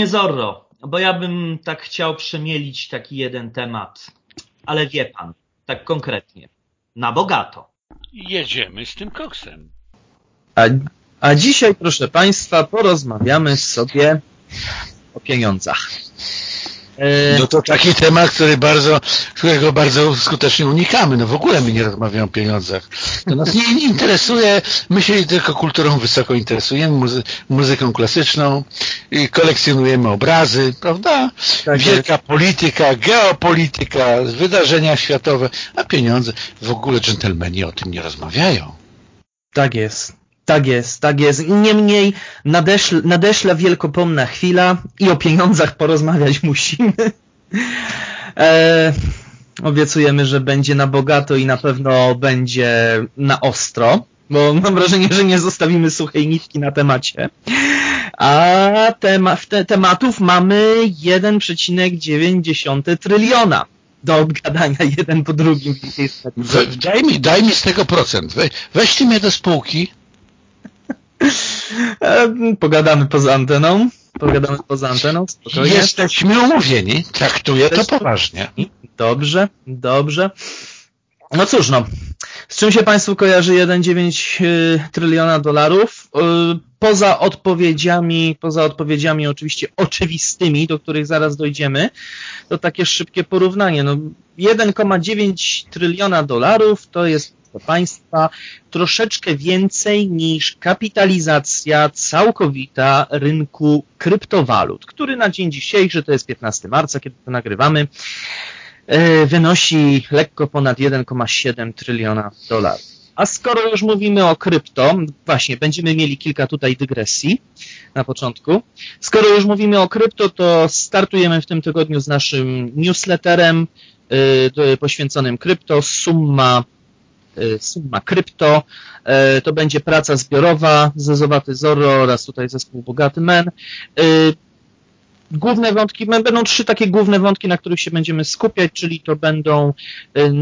Panie Zorro, bo ja bym tak chciał przemielić taki jeden temat, ale wie pan, tak konkretnie, na bogato. Jedziemy z tym koksem. A, a dzisiaj, proszę Państwa, porozmawiamy sobie o pieniądzach. E, no to taki temat, który bardzo, którego bardzo skutecznie unikamy. No w ogóle my nie rozmawiamy o pieniądzach. To nas nie, interesuje. My się tylko kulturą wysoko interesujemy, muzy muzyką klasyczną kolekcjonujemy obrazy, prawda? Tak Wielka jest. polityka, geopolityka, wydarzenia światowe, a pieniądze w ogóle dżentelmeni o tym nie rozmawiają. Tak jest. Tak jest, tak jest. Niemniej nadeszla, nadeszła wielkopomna chwila i o pieniądzach porozmawiać musimy. E, obiecujemy, że będzie na bogato i na pewno będzie na ostro, bo mam wrażenie, że nie zostawimy suchej nitki na temacie. A tema, te, tematów mamy 1,9 tryliona do obgadania jeden po drugim. Daj mi, daj mi z tego procent. We, weźcie mnie do spółki Pogadamy poza anteną. Pogadamy poza anteną. Spokojnie. Jesteśmy umówieni. Traktuję to poważnie. Dobrze, dobrze. No cóż, no. Z czym się Państwu kojarzy 1,9 y, tryliona dolarów? Y, poza odpowiedziami, poza odpowiedziami oczywiście oczywistymi, do których zaraz dojdziemy, to takie szybkie porównanie. No, 1,9 tryliona dolarów to jest do państwa troszeczkę więcej niż kapitalizacja całkowita rynku kryptowalut, który na dzień dzisiejszy, to jest 15 marca, kiedy to nagrywamy, e, wynosi lekko ponad 1,7 tryliona dolarów. A skoro już mówimy o krypto, właśnie będziemy mieli kilka tutaj dygresji na początku. Skoro już mówimy o krypto, to startujemy w tym tygodniu z naszym newsletterem yy, poświęconym krypto. Summa Y, Summa Krypto. Y, to będzie praca zbiorowa Zezowaty Zorro oraz tutaj zespół Bogaty Men. Główne wątki, będą trzy takie główne wątki, na których się będziemy skupiać, czyli to będą y,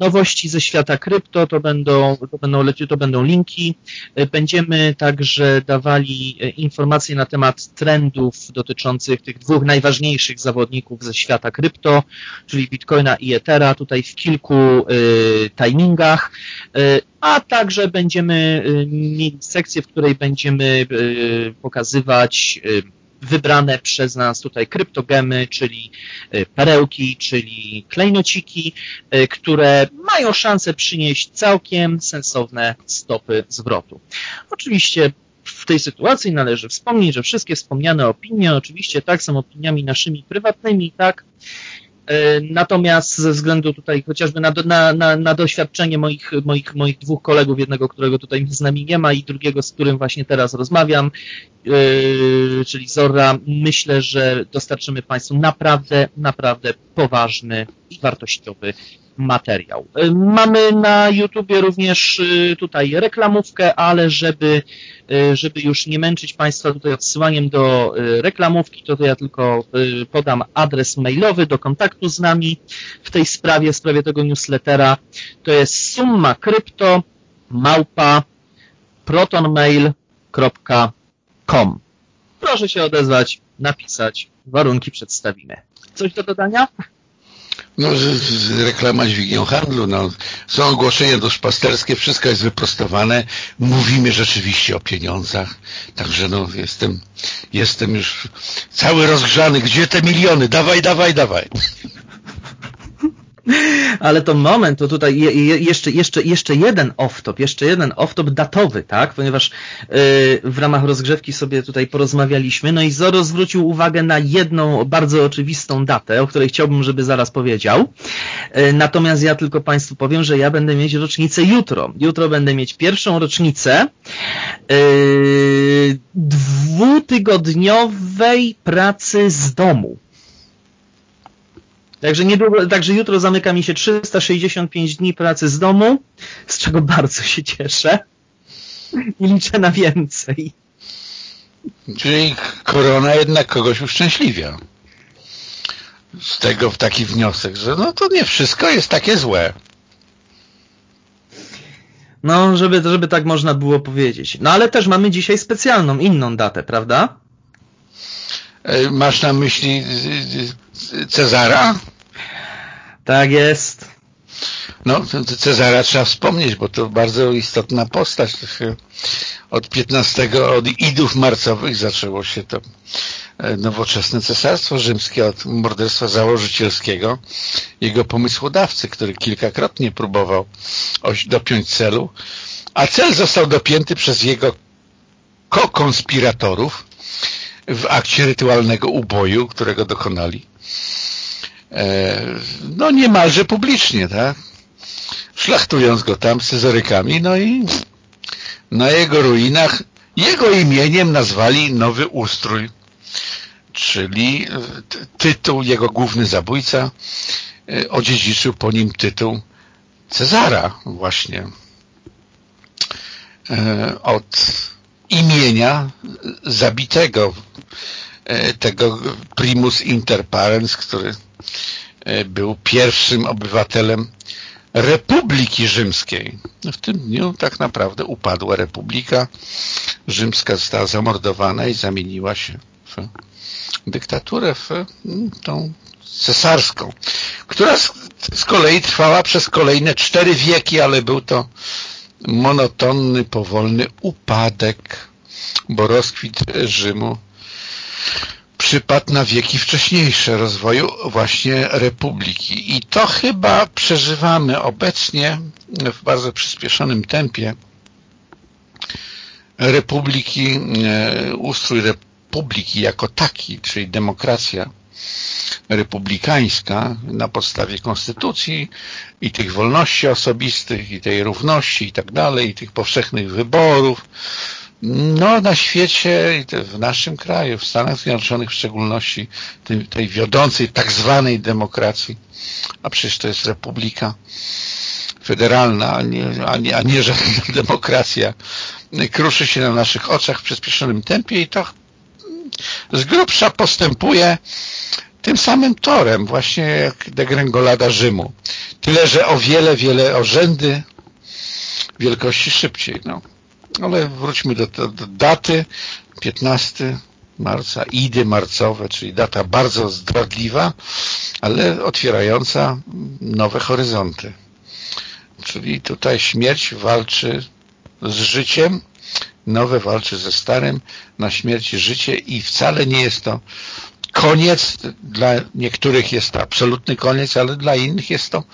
nowości ze świata krypto, to będą, to będą, to będą linki. Y, będziemy także dawali y, informacje na temat trendów dotyczących tych dwóch najważniejszych zawodników ze świata krypto, czyli Bitcoina i Ethera, tutaj w kilku timingach, a także będziemy mieli sekcję, w której będziemy pokazywać wybrane przez nas tutaj kryptogemy, czyli e, perełki, czyli klejnociki, e, które mają szansę przynieść całkiem sensowne stopy zwrotu. Oczywiście w tej sytuacji należy wspomnieć, że wszystkie wspomniane opinie oczywiście tak są opiniami naszymi prywatnymi, tak, natomiast ze względu tutaj chociażby na, na, na, na, doświadczenie moich, moich, moich dwóch kolegów, jednego, którego tutaj z nami nie ma i drugiego, z którym właśnie teraz rozmawiam, yy, czyli Zora, myślę, że dostarczymy Państwu naprawdę, naprawdę poważny i wartościowy materiał. Y, mamy na YouTubie również y, tutaj reklamówkę, ale żeby, y, żeby już nie męczyć Państwa tutaj odsyłaniem do reklamówki, to, to ja tylko podam adres mailowy do kontaktu z nami w tej sprawie, w sprawie tego newslettera. To jest summa krypto małpa protonmail.com Proszę się odezwać, napisać, warunki przedstawimy. Coś do dodania? No, reklama dźwignią handlu, no, są ogłoszenia duszpasterskie, wszystko jest wyprostowane, mówimy rzeczywiście o pieniądzach, także no, jestem, jestem już cały rozgrzany, gdzie te miliony, dawaj, dawaj, dawaj. Ale to moment, to tutaj jeszcze, jeszcze, jeszcze jeden off-top, jeszcze jeden off-top datowy, tak? Ponieważ yy, w ramach rozgrzewki sobie tutaj porozmawialiśmy, no i Zoro zwrócił uwagę na jedną bardzo oczywistą datę, o której chciałbym, żeby zaraz powiedział. Yy, natomiast ja tylko Państwu powiem, że ja będę mieć rocznicę jutro. Jutro będę mieć pierwszą rocznicę yy, dwutygodniowej pracy z domu. Także, niedługo, także jutro zamyka mi się 365 dni pracy z domu, z czego bardzo się cieszę i liczę na więcej. Czyli korona jednak kogoś uszczęśliwia. Z tego w taki wniosek, że no to nie wszystko jest takie złe. No, żeby, żeby tak można było powiedzieć. No ale też mamy dzisiaj specjalną, inną datę, prawda? Masz na myśli Cezara? Tak jest. No, Cezara trzeba wspomnieć, bo to bardzo istotna postać. Od 15, od idów marcowych zaczęło się to e, nowoczesne cesarstwo rzymskie od morderstwa założycielskiego, jego pomysłodawcy, który kilkakrotnie próbował dopiąć celu, a cel został dopięty przez jego ko-konspiratorów w akcie rytualnego uboju, którego dokonali. E, no niemalże publicznie, tak? Szlachtując go tam scyzorykami, no i na jego ruinach jego imieniem nazwali Nowy Ustrój, czyli e, tytuł, jego główny zabójca e, odziedziczył po nim tytuł Cezara właśnie od imienia zabitego tego primus inter parens, który E, był pierwszym obywatelem Republiki Rzymskiej. W tym dniu tak naprawdę upadła Republika Rzymska, została zamordowana i zamieniła się w dyktaturę, w mm, tą cesarską, która z kolei trwała przez kolejne cztery wieki, ale był to monotonny, powolny upadek, bo rozkwit Rzymu przypadł na wieki wcześniejsze rozwoju właśnie republiki. I to chyba przeżywamy obecnie w bardzo przyspieszonym tempie republiki, e, ustrój republiki jako taki, czyli demokracja republikańska na podstawie konstytucji i tych wolności osobistych i tej równości i tak dalej, i tych powszechnych wyborów, no, na świecie, w naszym kraju, w Stanach Zjednoczonych w szczególności, tej, tej wiodącej tak zwanej demokracji, a przecież to jest republika federalna, a nie, a nie, a nie żadna demokracja, kruszy się na naszych oczach w przyspieszonym tempie i to z grubsza postępuje tym samym torem, właśnie jak degrengolada Rzymu. Tyle, że o wiele, wiele orzędy wielkości szybciej. No. Ale wróćmy do, do, do daty 15 marca, idy marcowe, czyli data bardzo zdradliwa, ale otwierająca nowe horyzonty. Czyli tutaj śmierć walczy z życiem, nowe walczy ze starym, na śmierć życie i wcale nie jest to koniec, dla niektórych jest to absolutny koniec, ale dla innych jest to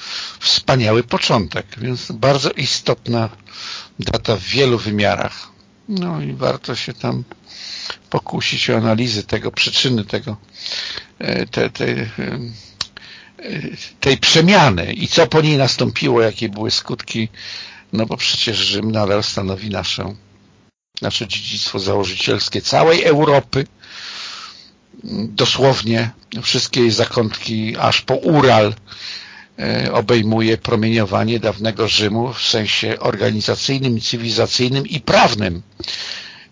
wspaniały początek, więc bardzo istotna data w wielu wymiarach. No i warto się tam pokusić o analizę tego, przyczyny tego, e, te, te, e, tej przemiany i co po niej nastąpiło, jakie były skutki, no bo przecież Rzym nadal stanowi naszą, nasze dziedzictwo założycielskie całej Europy, dosłownie wszystkie jej zakątki aż po Ural E, obejmuje promieniowanie dawnego Rzymu w sensie organizacyjnym, cywilizacyjnym i prawnym,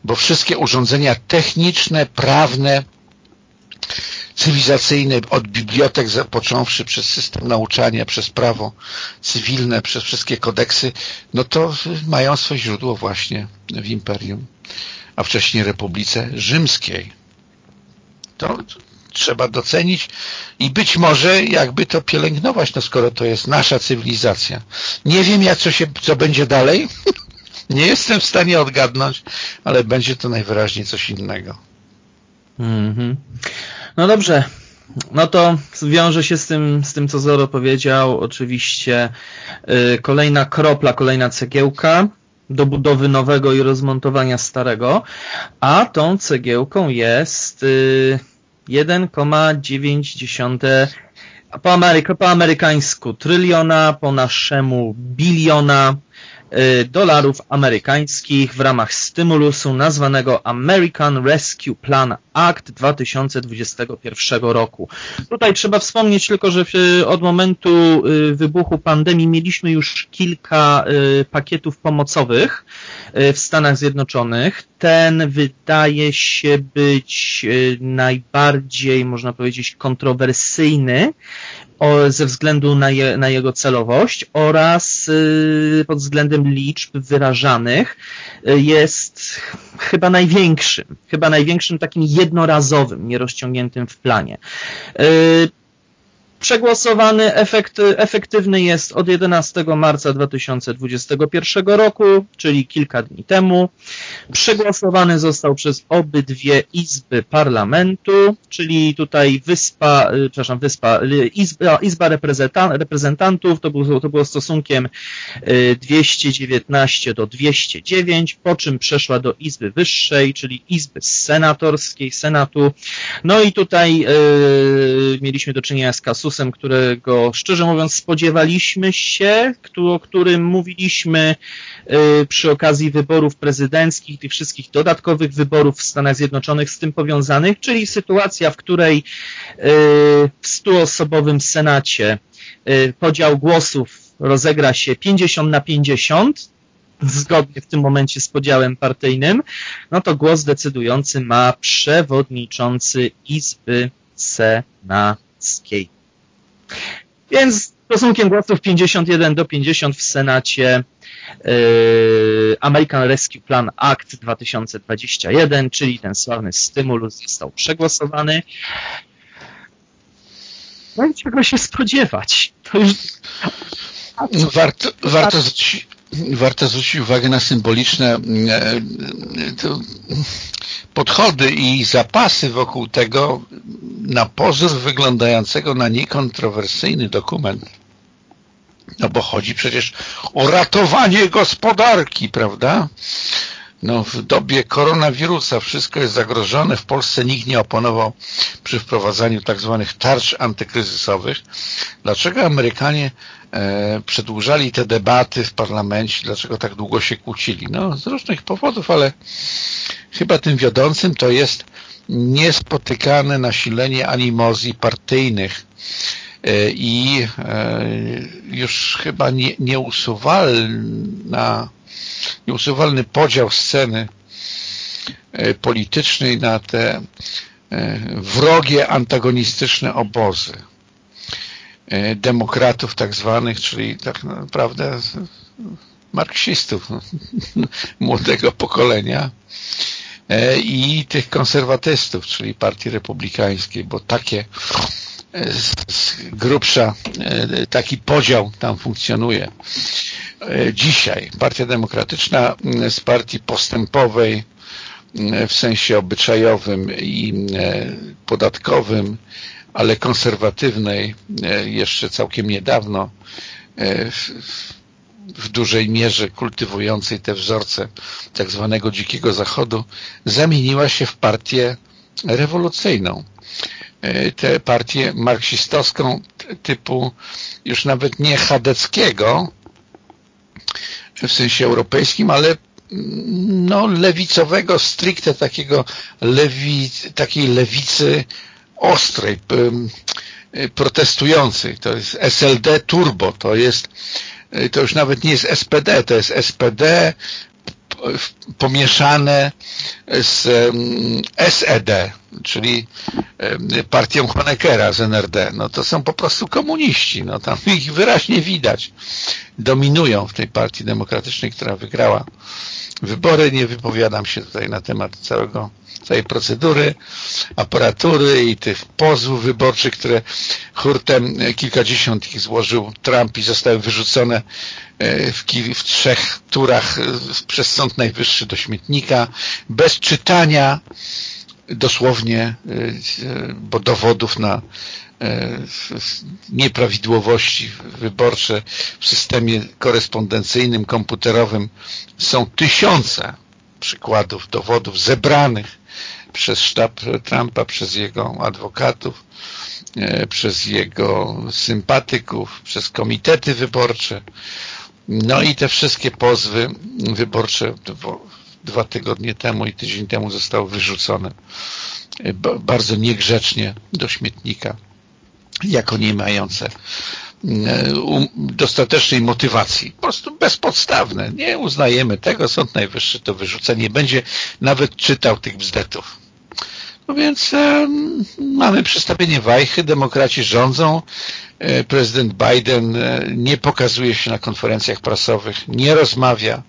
bo wszystkie urządzenia techniczne, prawne, cywilizacyjne, od bibliotek począwszy przez system nauczania, przez prawo cywilne, przez wszystkie kodeksy, no to mają swoje źródło właśnie w Imperium, a wcześniej Republice Rzymskiej. To trzeba docenić i być może jakby to pielęgnować, no skoro to jest nasza cywilizacja. Nie wiem, jak co, się, co będzie dalej. Nie jestem w stanie odgadnąć, ale będzie to najwyraźniej coś innego. Mm -hmm. No dobrze. No to wiąże się z tym, z tym co Zoro powiedział. Oczywiście yy, kolejna kropla, kolejna cegiełka do budowy nowego i rozmontowania starego, a tą cegiełką jest yy, 1,9 po, Ameryka, po amerykańsku tryliona, po naszemu biliona dolarów amerykańskich w ramach stymulusu nazwanego American Rescue Plan Act 2021 roku. Tutaj trzeba wspomnieć tylko, że od momentu y, wybuchu pandemii mieliśmy już kilka y, pakietów pomocowych w Stanach Zjednoczonych. Ten wydaje się być najbardziej, można powiedzieć, kontrowersyjny ze względu na, je, na jego celowość oraz pod względem liczb wyrażanych jest chyba największym, chyba największym takim jednorazowym, nierozciągniętym w planie. Przegłosowany efekt, efektywny jest od 11 marca 2021 roku, czyli kilka dni temu. Przegłosowany został przez obydwie izby parlamentu, czyli tutaj wyspa, y, przepraszam, wyspa, y, izba, izba reprezentantów, to było, to było stosunkiem 219 y, do 209, po czym przeszła do izby wyższej, czyli izby senatorskiej, senatu. No i tutaj yy, mieliśmy do czynienia z którego szczerze mówiąc spodziewaliśmy się, o którym mówiliśmy y, przy okazji wyborów prezydenckich, tych wszystkich dodatkowych wyborów w Stanach Zjednoczonych z tym powiązanych, czyli sytuacja, w której y, w stuosobowym Senacie y, podział głosów rozegra się 50 na 50, zgodnie w tym momencie z podziałem partyjnym, no to głos decydujący ma przewodniczący Izby Senackiej. Więc stosunkiem głosów 51 do 50 w Senacie yy, American Rescue Plan Act 2021, czyli ten sławny stymulus został przegłosowany. No i czego się spodziewać? To już... Warto, warto, zwrócić, warto zwrócić uwagę na symboliczne e, podchody i zapasy wokół tego na pozór wyglądającego na niekontrowersyjny dokument. No bo chodzi przecież o ratowanie gospodarki, prawda? No, w dobie koronawirusa wszystko jest zagrożone. W Polsce nikt nie oponował przy wprowadzaniu tak zwanych tarcz antykryzysowych. Dlaczego Amerykanie e, przedłużali te debaty w parlamencie? Dlaczego tak długo się kłócili? No, z różnych powodów, ale chyba tym wiodącym to jest niespotykane nasilenie animozji partyjnych e, i e, już chyba nie, nieusuwalna nieusuwalny podział sceny e, politycznej na te wrogie, antagonistyczne obozy demokratów tak zwanych, czyli tak naprawdę marksistów młodego pokolenia E, i tych konserwatystów, czyli Partii Republikańskiej, bo takie e, grubsza, e, taki podział tam funkcjonuje. Dzisiaj Partia Demokratyczna z partii postępowej w sensie obyczajowym i podatkowym, ale konserwatywnej jeszcze całkiem niedawno w dużej mierze kultywującej te wzorce tak zwanego dzikiego zachodu zamieniła się w partię rewolucyjną. E, tę partię marksistowską typu już nawet nie chadeckiego w sensie europejskim, ale no, lewicowego, stricte takiego lewi, takiej lewicy ostrej, protestującej. To jest SLD Turbo, to jest to już nawet nie jest SPD, to jest SPD pomieszane z SED, czyli partią Honeckera z NRD. No to są po prostu komuniści. No tam ich wyraźnie widać. Dominują w tej partii demokratycznej, która wygrała wybory. Nie wypowiadam się tutaj na temat całego całej procedury, aparatury i tych pozwów wyborczych, które hurtem kilkadziesiąt ich złożył Trump i zostały wyrzucone e, w, w trzech turach e, przez Sąd Najwyższy do śmietnika, bez czytania dosłownie, e, bo dowodów na nieprawidłowości wyborcze w systemie korespondencyjnym, komputerowym są tysiące przykładów, dowodów zebranych przez sztab Trumpa, przez jego adwokatów, e, przez jego sympatyków, przez komitety wyborcze. No i te wszystkie pozwy wyborcze dwa tygodnie temu i tydzień temu zostały wyrzucone e, bardzo niegrzecznie do śmietnika jako nie mające e, dostatecznej motywacji. Po prostu bezpodstawne. Nie uznajemy tego. Sąd Najwyższy to wyrzuca. Nie będzie nawet czytał tych bzdetów No więc e, mamy przestawienie wajchy, demokraci rządzą, e, prezydent Biden e, nie pokazuje się na konferencjach prasowych, nie rozmawia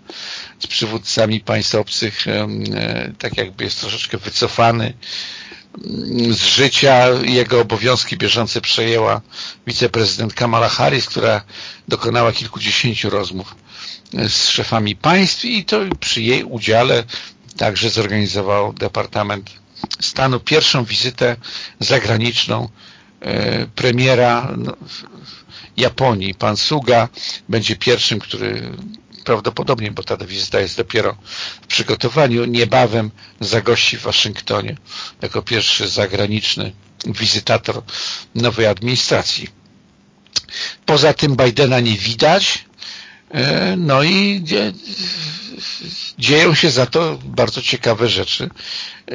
z przywódcami państw obcych, e, tak jakby jest troszeczkę wycofany z życia. Jego obowiązki bieżące przejęła wiceprezydent Kamala Harris, która dokonała kilkudziesięciu rozmów z szefami państw i to przy jej udziale także zorganizował Departament Stanu pierwszą wizytę zagraniczną e, premiera no, Japonii. Pan Suga będzie pierwszym, który prawdopodobnie, bo ta wizyta jest dopiero w przygotowaniu, niebawem zagości w Waszyngtonie jako pierwszy zagraniczny wizytator nowej administracji. Poza tym Bidena nie widać, no i dzieją się za to bardzo ciekawe rzeczy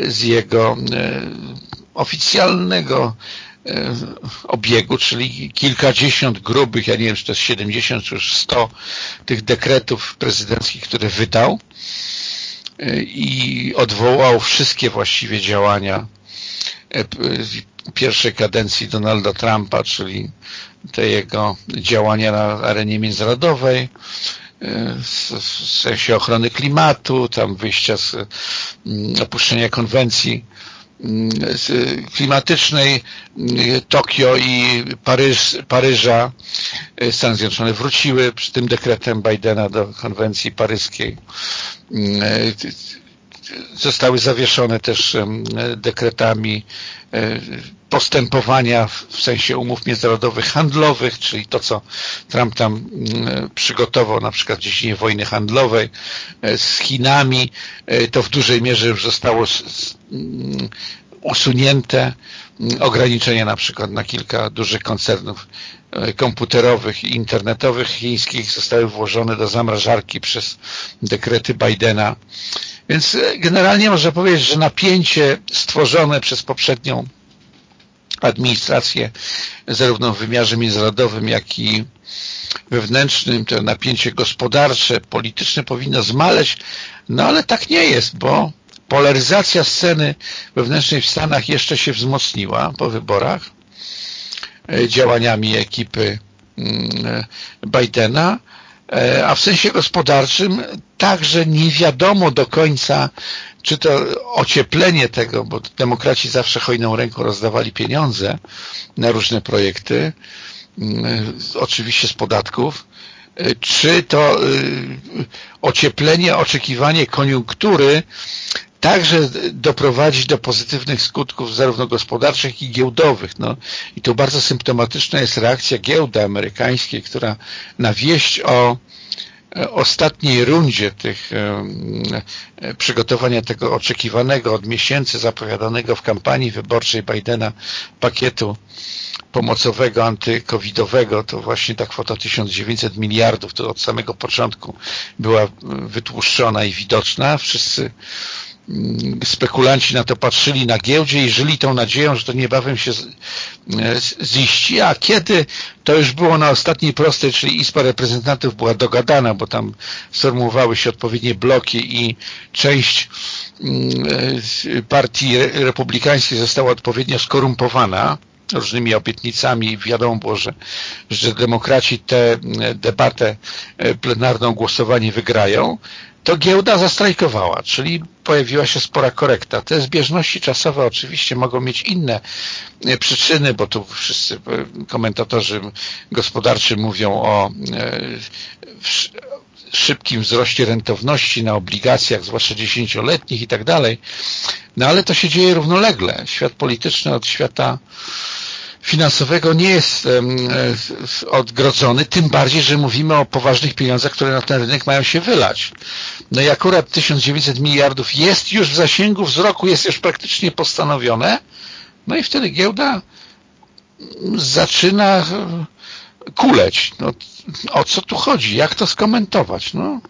z jego e, oficjalnego e, obiegu, czyli kilkadziesiąt grubych, ja nie wiem, czy to jest 70 czy już 100 tych dekretów prezydenckich, które wydał e, i odwołał wszystkie właściwie działania pierwszej kadencji Donalda Trumpa, czyli te jego działania na arenie międzynarodowej, w sensie ochrony klimatu, tam wyjścia z mm, opuszczenia konwencji mm, klimatycznej Tokio i Paryż, Paryża Stany Zjednoczone wróciły przy tym dekretem Bidena do konwencji paryskiej. Mm, zostały zawieszone też dekretami e, postępowania w sensie umów międzynarodowych handlowych, czyli to, co Trump tam przygotował na przykład w dziedzinie wojny handlowej e, z Chinami, e, to w dużej mierze już zostało usunięte ograniczenia na przykład na kilka dużych koncernów komputerowych i internetowych chińskich zostały włożone do zamrażarki przez dekrety Bidena więc e, generalnie można powiedzieć, że napięcie stworzone przez poprzednią administrację, zarówno w wymiarze międzynarodowym, jak i wewnętrznym, to napięcie gospodarcze, polityczne powinno zmaleć, no ale tak nie jest, bo polaryzacja sceny wewnętrznej w Stanach jeszcze się wzmocniła po wyborach e, działaniami ekipy mm, e, Bidena, a w sensie gospodarczym także nie wiadomo do końca, czy to ocieplenie tego, bo demokraci zawsze hojną ręką rozdawali pieniądze na różne projekty, mm, oczywiście z podatków, czy to e, ocieplenie, oczekiwanie koniunktury także doprowadzić do pozytywnych skutków zarówno gospodarczych i giełdowych. No, I tu bardzo symptomatyczna jest reakcja giełdy amerykańskiej, która na wieść o ostatniej rundzie tych e, e, przygotowania tego oczekiwanego od miesięcy zapowiadanego w kampanii wyborczej Bidena pakietu pomocowego, antykowidowego, to właśnie ta kwota 1900 miliardów, to od samego początku była wytłuszczona i widoczna. Wszyscy spekulanci na to patrzyli na giełdzie i żyli tą nadzieją, że to niebawem się e, ziści, a kiedy? To już było na ostatniej prostej, czyli Izba Reprezentantów była dogadana, bo tam sformułowały się odpowiednie bloki i część mm, e, partii republikańskiej została odpowiednio skorumpowana różnymi obietnicami. Wiadomo było, że, że demokraci tę e, debatę plenarną głosowanie wygrają to giełda zastrajkowała, czyli pojawiła się spora korekta. Te zbieżności czasowe oczywiście mogą mieć inne e, przyczyny, bo tu wszyscy e, komentatorzy gospodarczy mówią o e, szybkim wzroście rentowności na obligacjach, zwłaszcza dziesięcioletnich i tak dalej. No ale to się dzieje równolegle. Świat polityczny od świata finansowego nie jest e, odgrodzony, tym bardziej, że mówimy o poważnych pieniądzach, które na ten rynek mają się wylać. No i akurat 1900 miliardów jest już w zasięgu wzroku, jest już praktycznie postanowione, no i wtedy giełda zaczyna kuleć. No, o co tu chodzi? Jak to skomentować? No,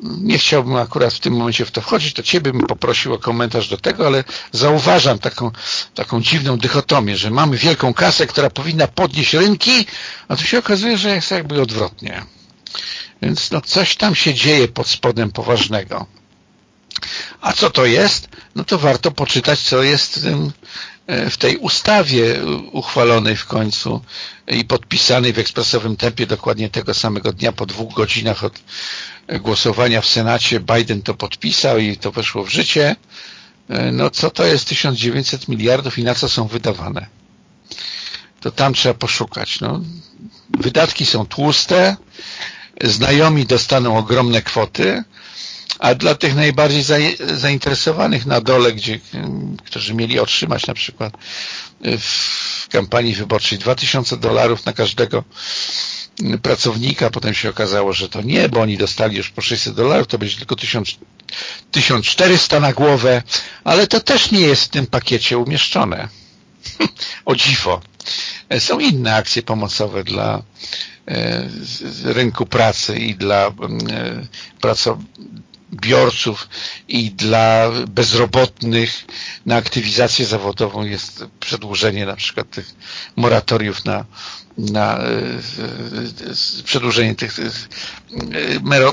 nie chciałbym akurat w tym momencie w to wchodzić, to Ciebie bym poprosił o komentarz do tego, ale zauważam taką, taką dziwną dychotomię, że mamy wielką kasę, która powinna podnieść rynki, a tu się okazuje, że jest jakby odwrotnie. Więc no, coś tam się dzieje pod spodem poważnego. A co to jest? No to warto poczytać, co jest tym, w tej ustawie uchwalonej w końcu i podpisanej w ekspresowym tempie dokładnie tego samego dnia po dwóch godzinach od głosowania w Senacie Biden to podpisał i to weszło w życie. No co to jest 1900 miliardów i na co są wydawane? To tam trzeba poszukać. No, wydatki są tłuste, znajomi dostaną ogromne kwoty, a dla tych najbardziej zainteresowanych na dole, gdzie, którzy mieli otrzymać na przykład w kampanii wyborczej 2000 dolarów na każdego pracownika, potem się okazało, że to nie, bo oni dostali już po 600 dolarów, to będzie tylko 1000, 1400 na głowę, ale to też nie jest w tym pakiecie umieszczone. o dziwo. Są inne akcje pomocowe dla e, rynku pracy i dla e, pracobiorców i dla bezrobotnych na aktywizację zawodową jest przedłużenie na przykład tych moratoriów na, na e, przedłużenie tych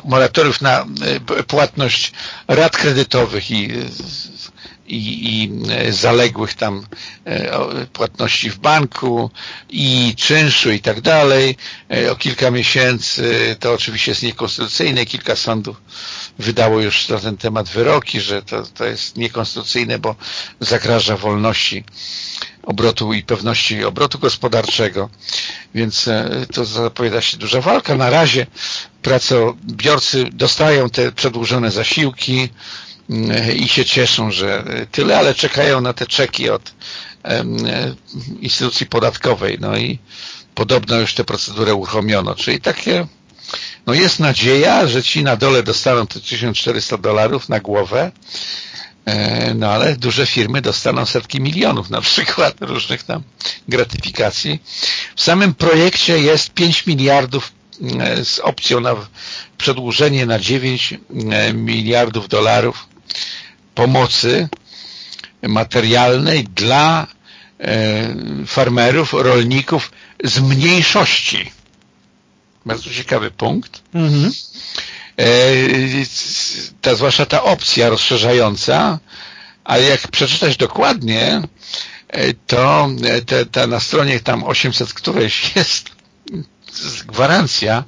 moratoriów na płatność rat kredytowych i i, i e, zaległych tam e, płatności w banku i czynszu i tak dalej. E, o kilka miesięcy to oczywiście jest niekonstytucyjne kilka sądów wydało już na ten temat wyroki, że to, to jest niekonstytucyjne, bo zagraża wolności obrotu i pewności obrotu gospodarczego, więc to zapowiada się duża walka. Na razie pracobiorcy dostają te przedłużone zasiłki, i się cieszą, że tyle, ale czekają na te czeki od instytucji podatkowej. No i podobno już tę procedurę uruchomiono. Czyli takie, no jest nadzieja, że ci na dole dostaną te 1400 dolarów na głowę, e, no ale duże firmy dostaną setki milionów na przykład różnych tam gratyfikacji. W samym projekcie jest 5 miliardów e, z opcją na przedłużenie na 9 e, miliardów dolarów pomocy materialnej dla e, farmerów, rolników z mniejszości. Bardzo ciekawy punkt. Mhm. E, ta, zwłaszcza ta opcja rozszerzająca, ale jak przeczytać dokładnie, e, to te, te na stronie tam 800 któreś jest gwarancja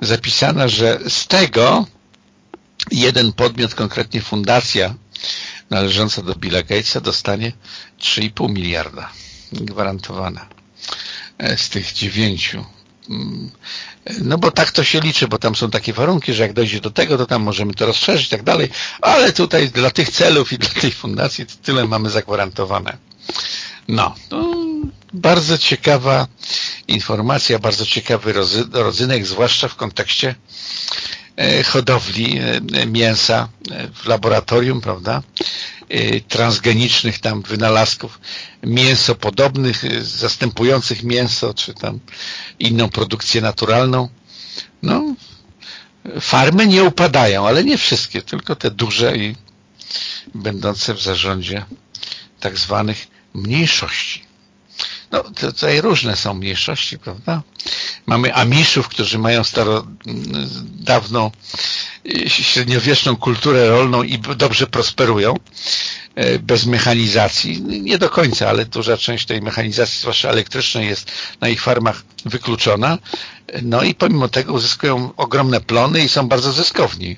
zapisana, że z tego jeden podmiot, konkretnie fundacja należąca do Billa Gatesa dostanie 3,5 miliarda gwarantowana e, z tych dziewięciu. Mm, no bo tak to się liczy, bo tam są takie warunki, że jak dojdzie do tego, to tam możemy to rozszerzyć i tak dalej, ale tutaj dla tych celów i dla tej fundacji tyle mamy zagwarantowane. No, no bardzo ciekawa informacja, bardzo ciekawy rodzynek, zwłaszcza w kontekście hodowli e, mięsa e, w laboratorium, prawda, transgenicznych tam wynalazków mięsopodobnych, zastępujących mięso, czy tam inną produkcję naturalną. No, farmy nie upadają, ale nie wszystkie, tylko te duże i będące w zarządzie tak zwanych mniejszości. No, tutaj różne są mniejszości, prawda? Mamy Amiszów, którzy mają staro, dawną średniowieczną kulturę rolną i dobrze prosperują e, bez mechanizacji. Nie do końca, ale duża część tej mechanizacji, zwłaszcza elektrycznej, jest na ich farmach wykluczona. No i pomimo tego uzyskują ogromne plony i są bardzo zyskowni.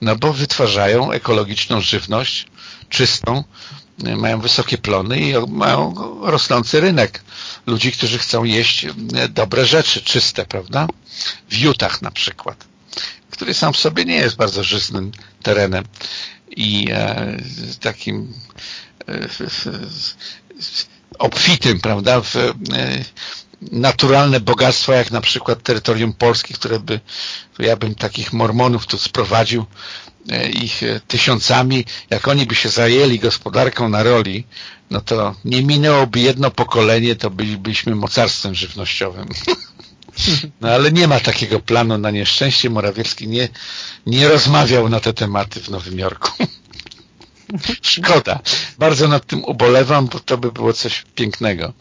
No bo wytwarzają ekologiczną żywność, czystą, mają wysokie plony i mają rosnący rynek ludzi, którzy chcą jeść e, dobre rzeczy, czyste, prawda? W Utah na przykład, który sam w sobie nie jest bardzo żyznym terenem i e, takim e, obfitym, prawda, w e, naturalne bogactwa, jak na przykład terytorium Polski, które by, ja bym takich mormonów tu sprowadził, E, ich e, tysiącami, jak oni by się zajęli gospodarką na roli, no to nie minęłoby jedno pokolenie, to bylibyśmy mocarstwem żywnościowym. No ale nie ma takiego planu na nieszczęście. Morawiecki nie, nie rozmawiał na te tematy w Nowym Jorku. Szkoda. Bardzo nad tym ubolewam, bo to by było coś pięknego.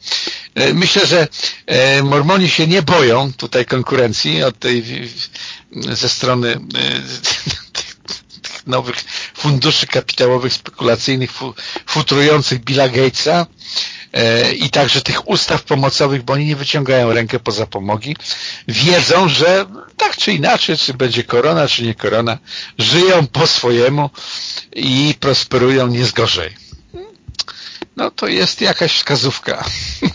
E, myślę, że Mormoni się nie boją tutaj konkurencji od tej ze strony nowych funduszy kapitałowych spekulacyjnych futrujących Billa Gatesa e, i także tych ustaw pomocowych, bo oni nie wyciągają rękę po zapomogi, wiedzą, że tak czy inaczej, czy będzie korona, czy nie korona, żyją po swojemu i prosperują nie z gorzej no to jest jakaś wskazówka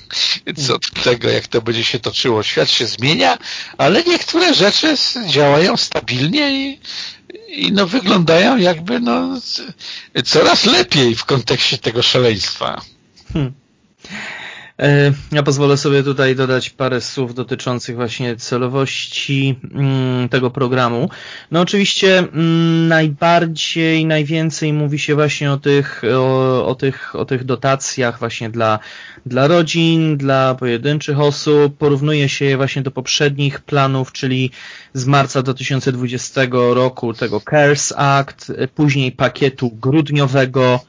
co do tego, jak to będzie się toczyło. Świat się zmienia, ale niektóre rzeczy działają stabilnie i, i no wyglądają jakby no coraz lepiej w kontekście tego szaleństwa. Hmm. E, ja pozwolę sobie tutaj dodać parę słów dotyczących właśnie celowości mm, tego programu. No oczywiście mm, najbardziej, najwięcej mówi się właśnie o tych, o, o, tych, o tych dotacjach właśnie dla, dla rodzin, dla pojedynczych osób. Porównuje się je właśnie do poprzednich planów, czyli z marca 2020 roku tego CARES Act, później pakietu grudniowego,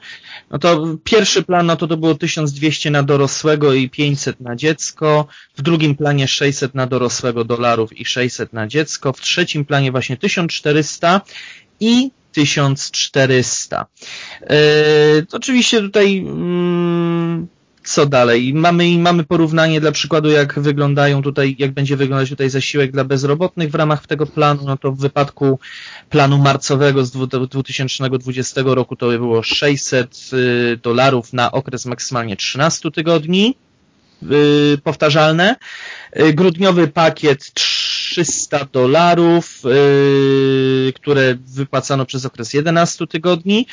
no to pierwszy plan, no to to było 1200 na dorosłego i 500 na dziecko, w drugim planie 600 na dorosłego dolarów i 600 na dziecko, w trzecim planie właśnie 1400 i 1400. Yy, oczywiście tutaj yy, co dalej? Mamy, mamy porównanie dla przykładu, jak wyglądają tutaj, jak będzie wyglądać tutaj zasiłek dla bezrobotnych w ramach tego planu, no to w wypadku planu marcowego z 2020 roku to by było 600 y, dolarów na okres maksymalnie 13 tygodni, y, powtarzalne. Y, grudniowy pakiet 300 dolarów, które wypłacano przez okres 11 tygodni.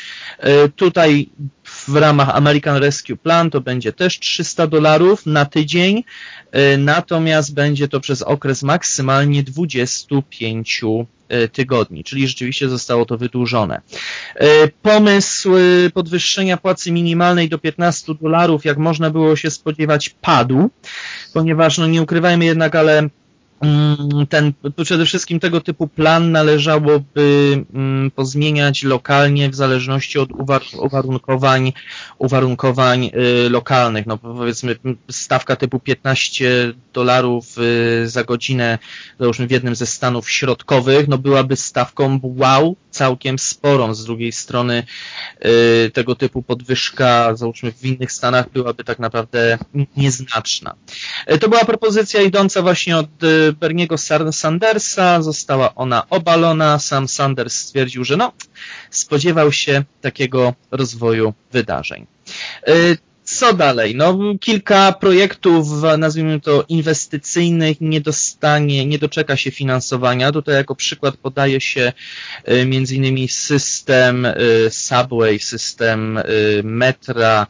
Tutaj w ramach American Rescue Plan to będzie też 300 dolarów na tydzień, e, natomiast będzie to przez okres maksymalnie 25 e, tygodni, czyli rzeczywiście zostało to wydłużone. Pomysł podwyższenia płacy minimalnej do 15 dolarów, jak można było się spodziewać, padł, ponieważ no nie ukrywajmy jednak, ale ten, przede wszystkim tego typu plan należałoby mm, pozmieniać lokalnie w zależności od uwarunkowań, uwarunkowań y, lokalnych. No powiedzmy stawka typu 15 dolarów y, za godzinę, załóżmy w jednym ze stanów środkowych, no byłaby stawką wow, całkiem sporą. Z drugiej strony y, tego typu podwyżka, załóżmy w innych stanach, byłaby tak naprawdę nieznaczna. To była propozycja idąca właśnie od Berniego Sandersa, została ona obalona. Sam Sanders stwierdził, że no, spodziewał się takiego rozwoju wydarzeń. Co dalej? No, kilka projektów, nazwijmy to inwestycyjnych, nie dostanie, nie doczeka się finansowania. Tutaj jako przykład podaje się y, innymi system y, subway, system y, metra,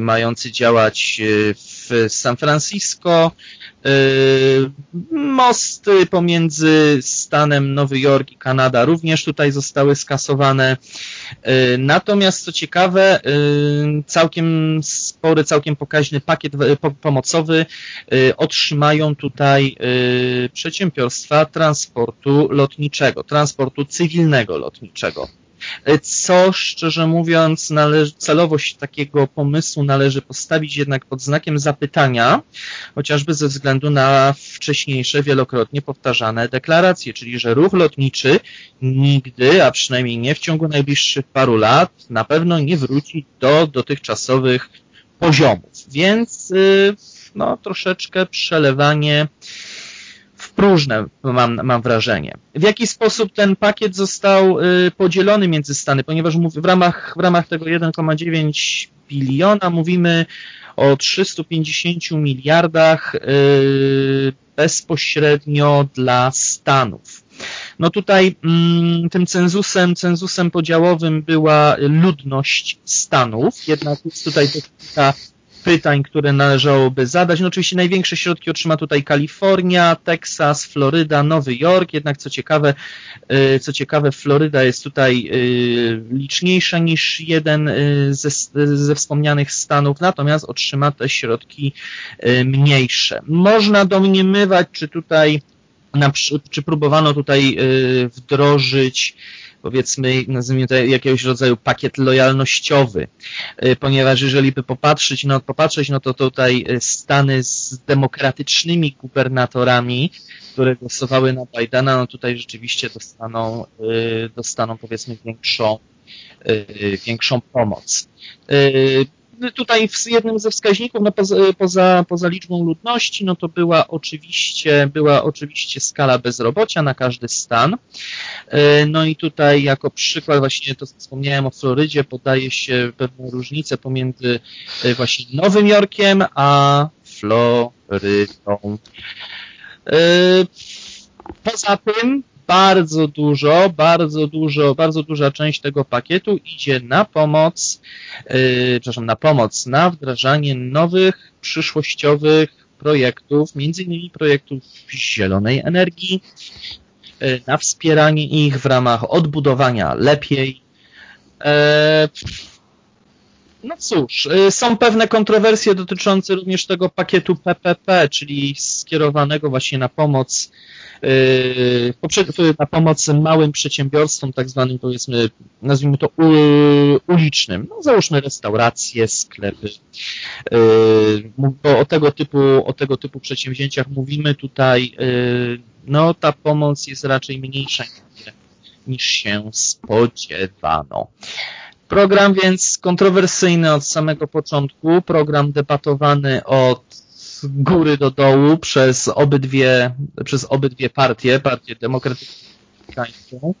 mający działać w San Francisco, Yy, mosty pomiędzy stanem Nowy Jork i Kanada również tutaj zostały skasowane. Yy, natomiast co ciekawe, yy, całkiem spory, całkiem pokaźny pakiet pomocowy otrzymają tutaj przedsiębiorstwa transportu lotniczego, transportu cywilnego lotniczego co szczerze mówiąc celowość takiego pomysłu należy postawić jednak pod znakiem zapytania, chociażby ze względu na wcześniejsze, wielokrotnie powtarzane deklaracje, czyli że ruch lotniczy nigdy, a przynajmniej nie w ciągu najbliższych paru lat, na pewno nie wróci do dotychczasowych poziomów. Więc y, no, troszeczkę przelewanie próżne, mam, mam wrażenie. W jaki sposób ten pakiet został y, podzielony między Stany, ponieważ w ramach, w ramach tego 1,9 biliona mówimy o 350 miliardach y, bezpośrednio dla Stanów. No tutaj mm, tym cenzusem, cenzusem podziałowym była ludność Stanów, jednak jest tutaj ta pytań, które należałoby zadać. No oczywiście największe środki otrzyma tutaj Kalifornia, Teksas, Floryda, Nowy Jork, jednak co ciekawe, y, co ciekawe Floryda jest tutaj y, liczniejsza niż jeden y, ze, ze wspomnianych stanów, natomiast otrzyma te środki mniejsze. Można domniemywać, czy tutaj czy próbowano tutaj wdrożyć powiedzmy, nazwijmy to jakiegoś rodzaju pakiet lojalnościowy, y, ponieważ jeżeli by popatrzeć, no, popatrzeć, no to tutaj y, Stany z demokratycznymi gubernatorami, które głosowały na Bidena, no tutaj rzeczywiście dostaną, y, dostaną powiedzmy większą większą pomoc. Tutaj w jednym ze wskaźników, no poza, poza, poza liczbą ludności, no to była oczywiście, była oczywiście skala bezrobocia na każdy stan. No i tutaj jako przykład właśnie to wspomniałem o Florydzie, podaje się pewną różnicę pomiędzy właśnie Nowym Jorkiem a Florydą. Poza tym bardzo dużo, bardzo dużo, bardzo duża część tego pakietu idzie na pomoc, yy, przepraszam, na pomoc, na wdrażanie nowych, przyszłościowych projektów, między innymi projektów zielonej energii, yy, na wspieranie ich w ramach odbudowania lepiej. Yy, no cóż, y, są pewne kontrowersje dotyczące również tego pakietu PPP, czyli skierowanego właśnie na pomoc na pomoc małym przedsiębiorstwom, tak zwanym powiedzmy, nazwijmy to ulicznym. No, załóżmy restauracje, sklepy. Y, bo o tego typu, o tego typu przedsięwzięciach mówimy tutaj, no ta pomoc jest raczej mniejsza niż się spodziewano. Program więc kontrowersyjny od samego początku, program debatowany od góry do dołu przez obydwie, przez obydwie partie, partię demokratyczną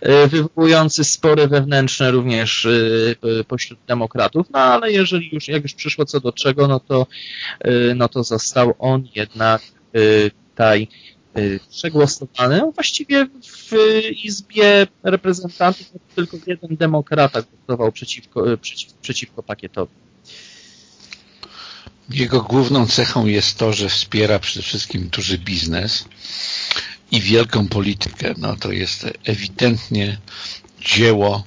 e, wywołujący spory wewnętrzne również e, pośród demokratów, no ale jeżeli już, jak już przyszło co do czego, no to, no to został on jednak tutaj przegłosowany. Właściwie w Izbie Reprezentantów tylko jeden demokrata głosował przeciwko, przeciw, przeciwko pakietowi. Jego główną cechą jest to, że wspiera przede wszystkim duży biznes i wielką politykę. No to jest ewidentnie dzieło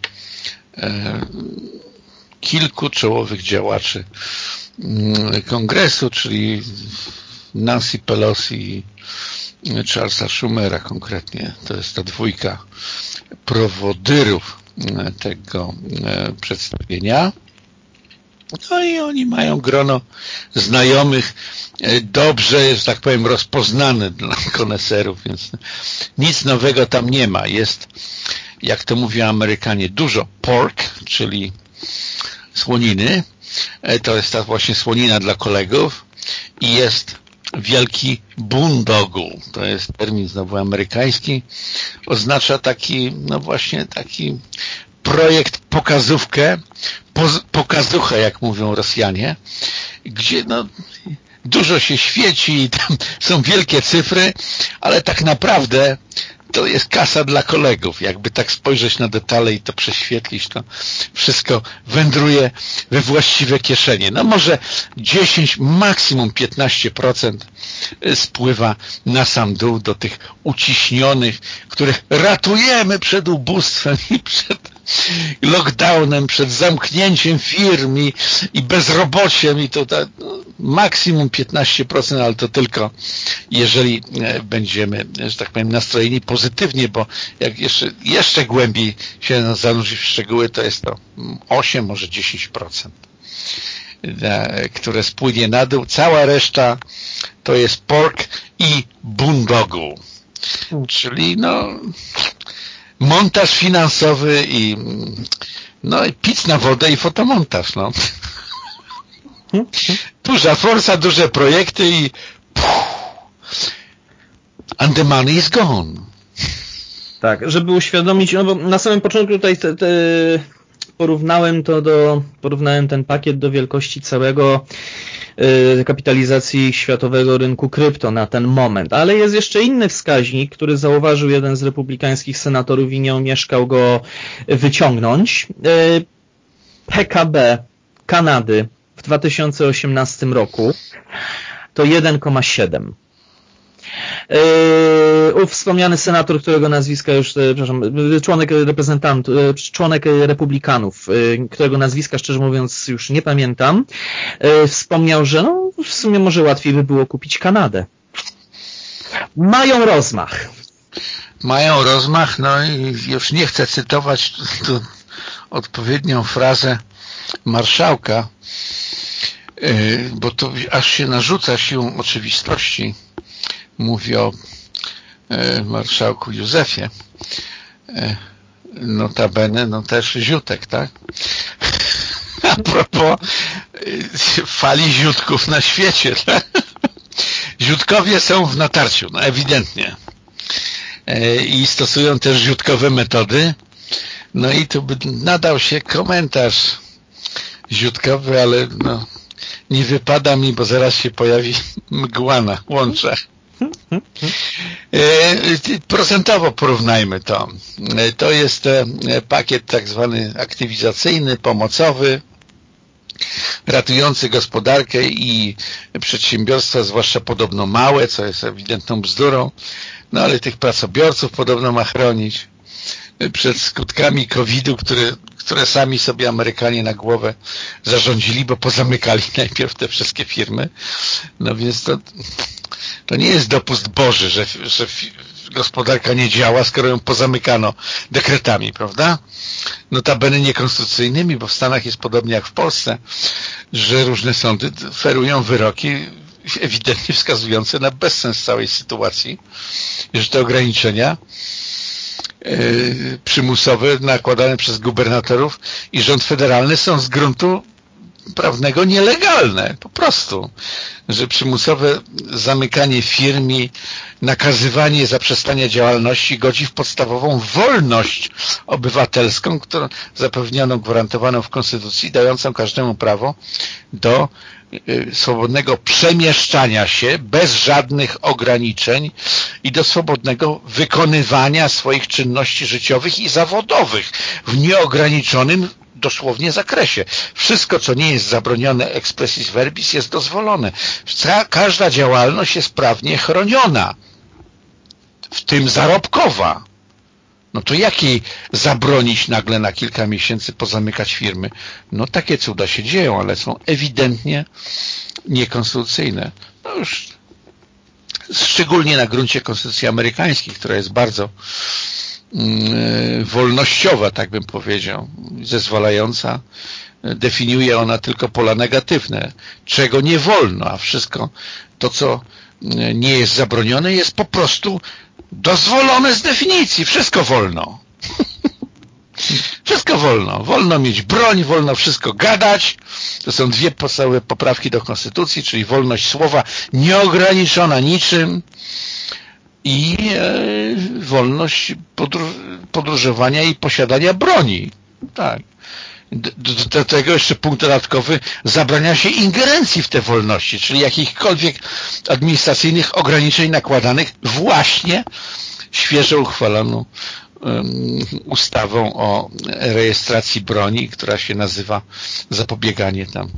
e, kilku czołowych działaczy mm, kongresu, czyli Nancy Pelosi Charlesa Schumera konkretnie. To jest ta dwójka prowodyrów e, tego e, przedstawienia. No i oni mają grono znajomych, e, dobrze, że tak powiem, rozpoznane dla koneserów, więc nic nowego tam nie ma. Jest, jak to mówią Amerykanie, dużo pork, czyli słoniny. To jest ta właśnie słonina dla kolegów i jest wielki boondoggle, to jest termin znowu amerykański, oznacza taki, no właśnie taki projekt pokazówkę, pokazuchę, jak mówią Rosjanie, gdzie no dużo się świeci i tam są wielkie cyfry, ale tak naprawdę to jest kasa dla kolegów. Jakby tak spojrzeć na detale i to prześwietlić, to wszystko wędruje we właściwe kieszenie. No może 10, maksimum 15% spływa na sam dół do tych uciśnionych, których ratujemy przed ubóstwem i przed lockdownem, przed zamknięciem firm i, i bezrobociem i to tak, no, maksimum 15%, ale to tylko jeżeli e, będziemy, że tak powiem, nastrojeni pozytywnie, bo jak jeszcze, jeszcze głębiej się zanurzyć w szczegóły, to jest to 8, może 10% e, które spłynie na dół. Cała reszta to jest pork i boondoggle. Czyli no montaż finansowy i no i pic na wodę i fotomontaż, no. Duża forsa, duże projekty i and the money is gone. Tak, żeby uświadomić, no bo na samym początku tutaj te, te porównałem to do, porównałem ten pakiet do wielkości całego kapitalizacji światowego rynku krypto na ten moment. Ale jest jeszcze inny wskaźnik, który zauważył jeden z republikańskich senatorów i nie omieszkał go wyciągnąć. Y, PKB Kanady w 2018 roku to 1,7. Yy, wspomniany senator, którego nazwiska już, e, przepraszam, członek reprezentant, e, członek republikanów, e, którego nazwiska szczerze mówiąc już nie pamiętam, wspomniał, że no, w sumie może łatwiej by było kupić Kanadę. Mają rozmach. Mają rozmach, no i już nie chcę cytować tu odpowiednią frazę marszałka, bo to aż się narzuca siłą oczywistości mówi o e, marszałku Józefie, e, notabene, no też ziutek, tak? A propos fali ziutków na świecie, tak? Ziutkowie są w natarciu, no ewidentnie. I stosują też ziutkowe metody. No i tu by nadał się komentarz ziutkowy, ale no, nie wypada mi, bo zaraz się pojawi mgła na łączach. E, procentowo porównajmy to. E, to jest e, pakiet tak zwany aktywizacyjny, pomocowy, ratujący gospodarkę i przedsiębiorstwa, zwłaszcza podobno małe, co jest ewidentną bzdurą, no ale tych pracobiorców podobno ma chronić przed skutkami COVID-u, które, które sami sobie Amerykanie na głowę zarządzili, bo pozamykali najpierw te wszystkie firmy. No więc to, to nie jest dopust Boży, że, że gospodarka nie działa, skoro ją pozamykano dekretami, prawda? Notabene niekonstytucyjnymi, bo w Stanach jest podobnie jak w Polsce, że różne sądy ferują wyroki ewidentnie wskazujące na bezsens całej sytuacji, że te ograniczenia przymusowe nakładane przez gubernatorów i rząd federalny są z gruntu prawnego nielegalne, po prostu, że przymusowe zamykanie firm i nakazywanie zaprzestania działalności godzi w podstawową wolność obywatelską, którą zapewnioną, gwarantowaną w Konstytucji, dającą każdemu prawo do swobodnego przemieszczania się bez żadnych ograniczeń i do swobodnego wykonywania swoich czynności życiowych i zawodowych w nieograniczonym dosłownie zakresie. Wszystko, co nie jest zabronione expressis verbis jest dozwolone. Każda działalność jest prawnie chroniona, w tym zarobkowa. No to jakiej zabronić nagle na kilka miesięcy pozamykać firmy? No takie cuda się dzieją, ale są ewidentnie niekonstytucyjne. No już szczególnie na gruncie konstytucji amerykańskiej, która jest bardzo Mm, wolnościowa, tak bym powiedział, zezwalająca. Definiuje ona tylko pola negatywne, czego nie wolno, a wszystko to, co mm, nie jest zabronione, jest po prostu dozwolone z definicji. Wszystko wolno. Wszystko wolno. Wolno mieć broń, wolno wszystko gadać. To są dwie podstawowe poprawki do Konstytucji, czyli wolność słowa nieograniczona niczym i e, wolność podróżowania i posiadania broni. Tak. Do, do, tego jeszcze punkt dodatkowy zabrania się ingerencji w te wolności, czyli jakichkolwiek administracyjnych ograniczeń nakładanych właśnie świeżo uchwaloną um, ustawą o rejestracji broni, która się nazywa zapobieganie tam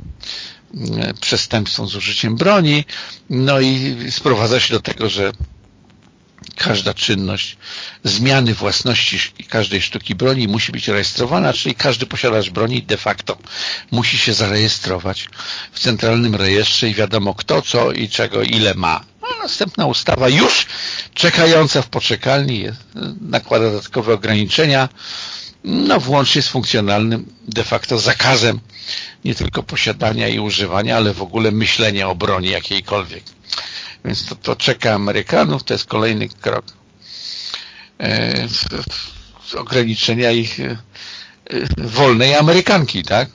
przestępstwom z użyciem broni, no i sprowadza się do tego, że każda czynność zmiany własności każdej sztuki broni musi być rejestrowana, czyli każdy posiadacz broni de facto musi się zarejestrować w centralnym rejestrze i wiadomo kto, co i czego, ile ma. A następna ustawa już czekająca w poczekalni nakłada dodatkowe ograniczenia, no włącznie z funkcjonalnym de facto zakazem nie tylko posiadania i używania, ale w ogóle myślenia o broni jakiejkolwiek. Więc to, to czeka Amerykanów, to jest kolejny krok e, ograniczenia ich e, wolnej Amerykanki, tak?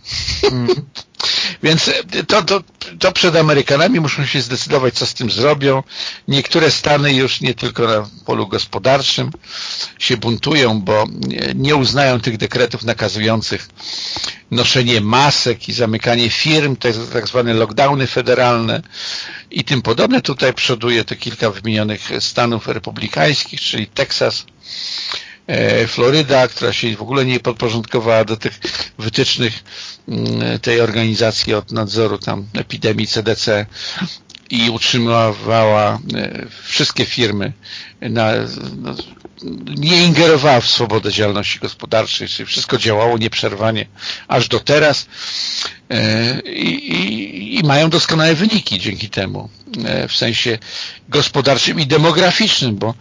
Mm. Więc to, to, to przed Amerykanami muszą się zdecydować, co z tym zrobią. Niektóre stany już nie tylko na polu gospodarczym się buntują, bo nie uznają tych dekretów nakazujących noszenie masek i zamykanie firm, te tak zwane lockdowny federalne i tym podobne. Tutaj przoduje to kilka wymienionych stanów republikańskich, czyli Teksas, Floryda, która się w ogóle nie podporządkowała do tych wytycznych mm, tej organizacji od nadzoru tam epidemii CDC i utrzymywała e, wszystkie firmy na, no, nie ingerowała w swobodę działalności gospodarczej, czyli wszystko działało nieprzerwanie aż do teraz e, i, i, i mają doskonałe wyniki dzięki temu e, w sensie gospodarczym i demograficznym, bo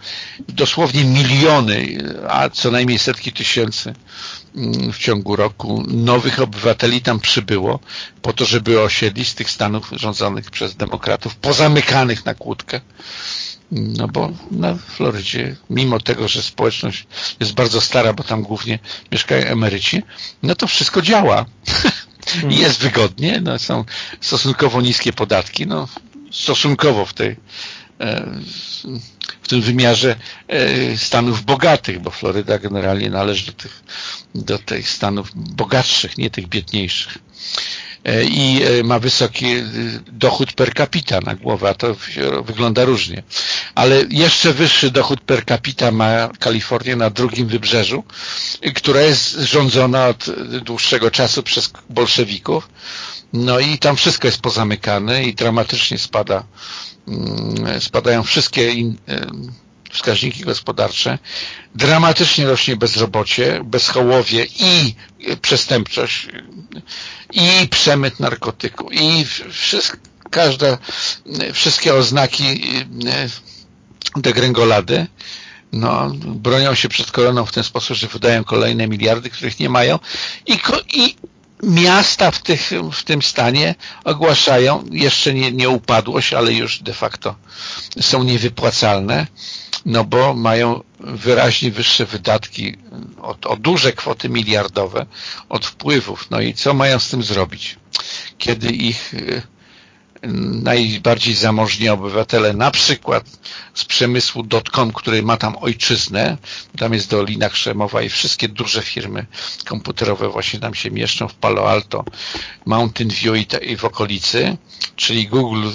dosłownie miliony, a co najmniej setki tysięcy mm, w ciągu roku nowych obywateli tam przybyło po to, żeby osiedli z tych stanów rządzonych przez demokratów, pozamykanych na kłódkę No bo na Florydzie, mimo tego, że społeczność jest bardzo stara, bo tam głównie mieszkają emeryci, no to wszystko działa. I jest wygodnie, no są stosunkowo niskie podatki, no stosunkowo w tej e, w tym wymiarze e, stanów bogatych, bo Floryda generalnie należy do tych, do tych stanów bogatszych, nie tych biedniejszych. E, i e, ma wysoki e, dochód per capita na głowę, a to wygląda różnie. Ale jeszcze wyższy dochód per capita ma Kalifornia na drugim wybrzeżu, która jest rządzona od dłuższego czasu przez bolszewików. No i tam wszystko jest pozamykane i dramatycznie spada, mm, spadają wszystkie wskaźniki gospodarcze, dramatycznie rośnie bezrobocie, bezchołowie i przestępczość, i przemyt narkotyku, i wszystko, każda, wszystkie oznaki e, degrengolady, no, bronią się przed koroną w ten sposób, że wydają kolejne miliardy, których nie mają. I, i miasta w, tych, w tym stanie ogłaszają, jeszcze nie, nie upadłość, ale już de facto są niewypłacalne no bo mają wyraźnie wyższe wydatki o, o duże kwoty miliardowe od wpływów. No i co mają z tym zrobić? Kiedy ich y, najbardziej zamożni obywatele, na przykład z przemysłu dotcom, który ma tam ojczyznę, tam jest Dolina Krzemowa i wszystkie duże firmy komputerowe właśnie tam się mieszczą w Palo Alto, Mountain View i, i w okolicy, czyli Google,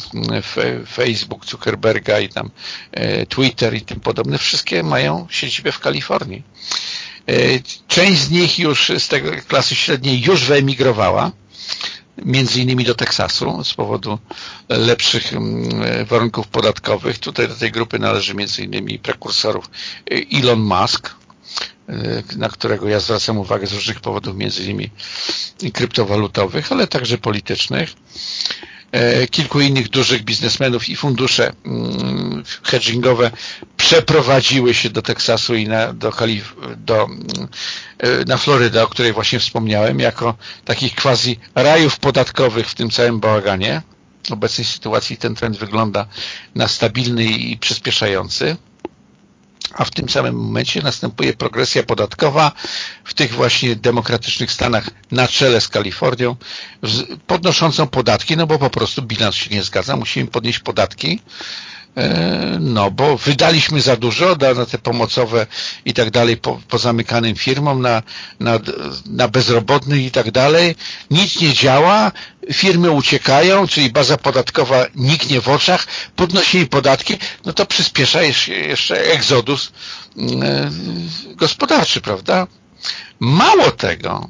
Facebook, Zuckerberga i tam e, Twitter i tym podobne, wszystkie mają siedzibę w Kalifornii. E, część z nich już z tego klasy średniej już wyemigrowała, między innymi do Teksasu z powodu lepszych mm, warunków podatkowych. Tutaj do tej grupy należy między innymi prekursorów Elon Musk, na którego ja zwracam uwagę z różnych powodów, między innymi kryptowalutowych, ale także politycznych. E, kilku innych dużych biznesmenów i fundusze mm, hedgingowe przeprowadziły się do Teksasu i na, do, Kalif do, e, na Florydę, o której właśnie wspomniałem, jako takich quasi rajów podatkowych w tym całym bałaganie. W obecnej sytuacji ten trend wygląda na stabilny i przyspieszający a w tym samym momencie następuje progresja podatkowa w tych właśnie demokratycznych stanach na czele z Kalifornią, podnoszącą podatki, no bo po prostu bilans się nie zgadza, musimy podnieść podatki, no bo wydaliśmy za dużo na te pomocowe i tak dalej po, po zamykanym firmom, na, na, na bezrobotnych i tak dalej. Nic nie działa, firmy uciekają, czyli baza podatkowa niknie w oczach, podnosili podatki, no to przyspiesza jeszcze egzodus e, gospodarczy, prawda? Mało tego,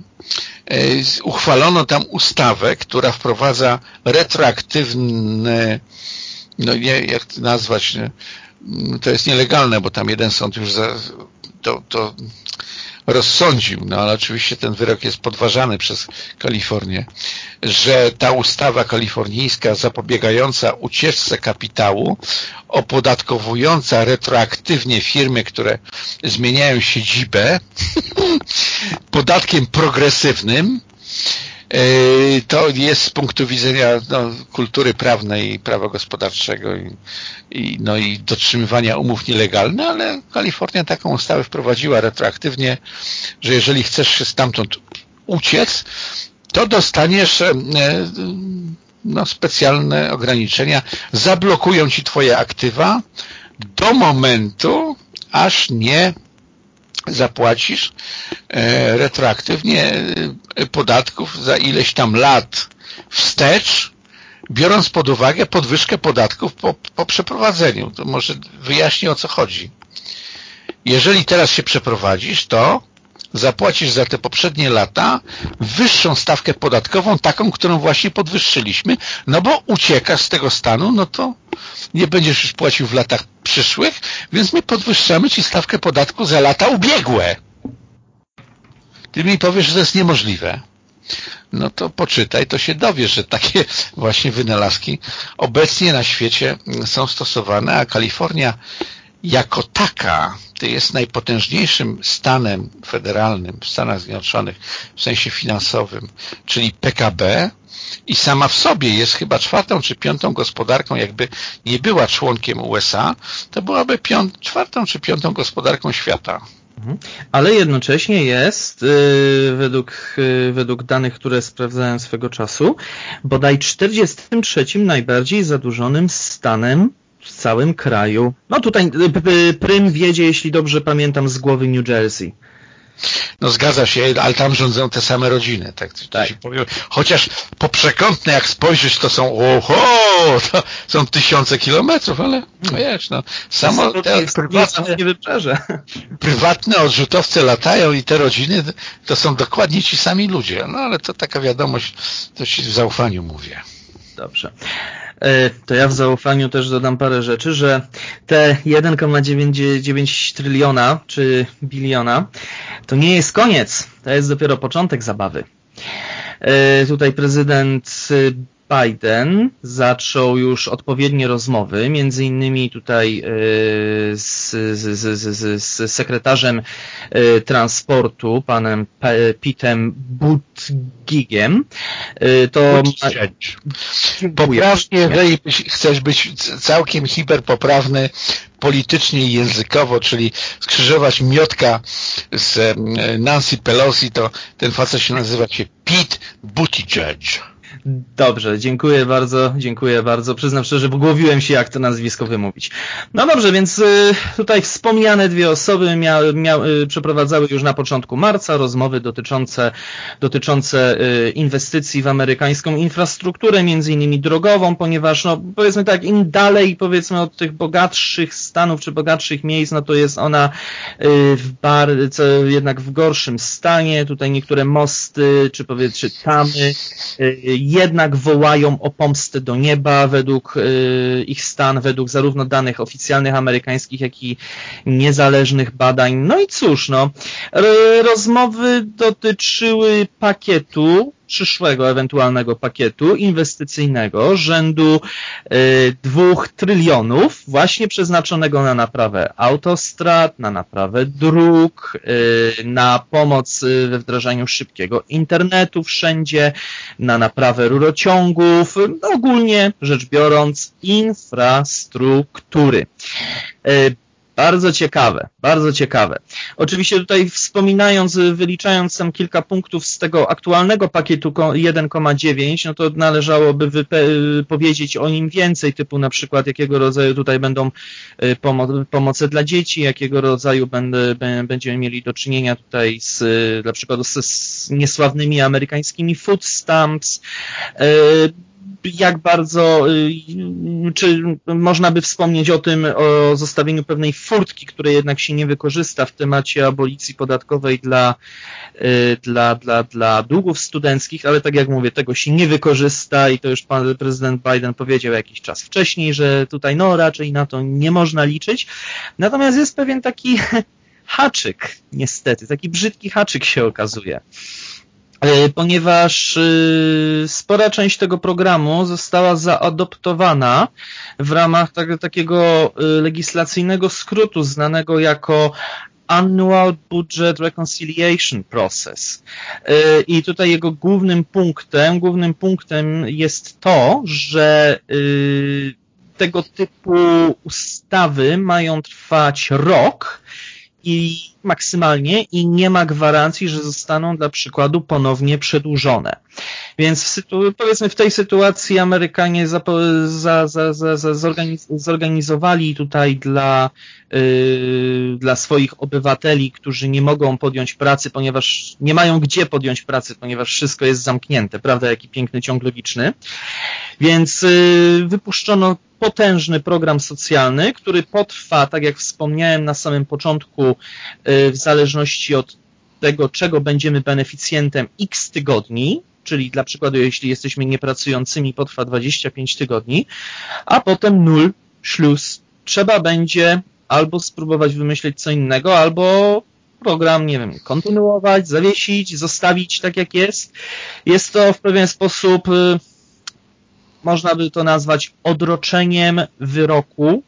e, uchwalono tam ustawę, która wprowadza retroaktywne no nie, jak to nazwać, nie? to jest nielegalne, bo tam jeden sąd już za, to, to rozsądził, no ale oczywiście ten wyrok jest podważany przez Kalifornię, że ta ustawa kalifornijska zapobiegająca ucieczce kapitału, opodatkowująca retroaktywnie firmy, które zmieniają siedzibę podatkiem progresywnym, to jest z punktu widzenia no, kultury prawnej prawa gospodarczego i, i, no, i dotrzymywania umów nielegalnych, ale Kalifornia taką ustawę wprowadziła retroaktywnie, że jeżeli chcesz się stamtąd uciec, to dostaniesz e, no, specjalne ograniczenia, zablokują ci twoje aktywa do momentu, aż nie zapłacisz e, retroaktywnie e, podatków za ileś tam lat wstecz, biorąc pod uwagę podwyżkę podatków po, po przeprowadzeniu. To może wyjaśnię o co chodzi. Jeżeli teraz się przeprowadzisz, to zapłacisz za te poprzednie lata wyższą stawkę podatkową, taką, którą właśnie podwyższyliśmy, no bo uciekasz z tego stanu, no to nie będziesz już płacił w latach przyszłych, więc my podwyższamy Ci stawkę podatku za lata ubiegłe. Ty mi powiesz, że to jest niemożliwe. No to poczytaj, to się dowiesz, że takie właśnie wynalazki obecnie na świecie są stosowane, a Kalifornia jako taka jest najpotężniejszym stanem federalnym w Stanach Zjednoczonych w sensie finansowym, czyli PKB i sama w sobie jest chyba czwartą czy piątą gospodarką, jakby nie była członkiem USA, to byłaby czwartą czy piątą gospodarką świata. Mhm. Ale jednocześnie jest, yy, według, yy, według danych, które sprawdzałem swego czasu, bodaj 43 najbardziej zadłużonym stanem całym kraju. No tutaj y, prym wiedzie, jeśli dobrze pamiętam, z głowy New Jersey. No zgadza się, ale tam rządzą te same rodziny, tak, tak. Chociaż poprzekątne jak spojrzeć, to są oho, to są tysiące kilometrów, ale no wiesz, no samo te prywatne, prywatne odrzutowce latają i te rodziny to są dokładnie ci sami ludzie. No ale to taka wiadomość, to ci w zaufaniu mówię. Dobrze. E, to ja w zaufaniu też dodam parę rzeczy, że te 1,9 tryliona czy biliona to nie jest koniec, to jest dopiero początek zabawy. E, tutaj prezydent Biden zaczął już odpowiednie rozmowy, między innymi tutaj e, z, z, z, z sekretarzem e, transportu, panem Pitem Butgigiem. E, to Poprawnie, jeżeli chcesz być całkiem hiperpoprawny, politycznie i językowo, czyli skrzyżować Miotka z Nancy Pelosi, to ten facet się nazywa się Pete Buttigieg. Dobrze, dziękuję bardzo, dziękuję bardzo. Przyznam szczerze, wgłowiłem się, jak to nazwisko wymówić. No dobrze, więc y, tutaj wspomniane dwie osoby y, przeprowadzały już na początku marca rozmowy dotyczące, dotyczące y, inwestycji w amerykańską infrastrukturę, między innymi drogową, ponieważ no, powiedzmy tak, im dalej powiedzmy od tych bogatszych stanów czy bogatszych miejsc, no to jest ona w bardzo, jednak w gorszym stanie. Tutaj niektóre mosty, czy powiedzmy tamy jednak wołają o pomstę do nieba według y, ich stan, według zarówno danych oficjalnych amerykańskich, jak i niezależnych badań. No i cóż, no, rozmowy dotyczyły pakietu przyszłego ewentualnego pakietu inwestycyjnego rzędu y, dwóch trylionów właśnie przeznaczonego na naprawę autostrad, na naprawę dróg, y, na pomoc we wdrażaniu szybkiego internetu wszędzie, na naprawę rurociągów, ogólnie rzecz biorąc infrastruktury. Y, bardzo ciekawe, bardzo ciekawe. Oczywiście tutaj wspominając, wyliczając tam kilka punktów z tego aktualnego pakietu 1,9, no to należałoby powiedzieć o nim więcej, typu na przykład jakiego rodzaju tutaj będą y, pomo pomoce dla dzieci, jakiego rodzaju będziemy mieli do czynienia tutaj z, na przykład z, z niesławnymi amerykańskimi food stamps, y, jak bardzo, y, czy można by wspomnieć o tym, o zostawieniu pewnej furtki, której jednak się nie wykorzysta w temacie abolicji podatkowej dla, y, dla, dla, dla długów studenckich, ale tak jak mówię, tego się nie wykorzysta i to już pan prezydent Biden powiedział jakiś czas wcześniej, że tutaj no raczej na to nie można liczyć. Natomiast jest pewien taki haczyk, niestety, taki brzydki haczyk się okazuje. E, ponieważ e, spora część tego programu została zaadoptowana w ramach tak, takiego e, legislacyjnego skrótu znanego jako Annual Budget Reconciliation Process. I tutaj jego głównym punktem, głównym punktem jest to, że tego typu ustawy mają trwać rok i maksymalnie i nie ma gwarancji, że zostaną dla przykładu ponownie przedłużone. Więc w powiedzmy w tej sytuacji Amerykanie za, za, za, zorganizowali tutaj dla, yy, dla swoich obywateli, którzy nie mogą podjąć pracy, ponieważ nie mają gdzie podjąć pracy, ponieważ wszystko jest zamknięte, prawda, jaki piękny ciąg logiczny. Więc yy, wypuszczono potężny program socjalny, który potrwa, tak jak wspomniałem na samym początku, y, w zależności od tego, czego będziemy beneficjentem x tygodni, czyli dla przykładu, jeśli jesteśmy niepracującymi, potrwa 25 tygodni, a potem nul, szluz. Trzeba będzie albo spróbować wymyślić co innego, albo program, nie wiem, kontynuować, zawiesić, zostawić tak jak jest. Jest to w pewien sposób y, można by to nazwać odroczeniem wyroku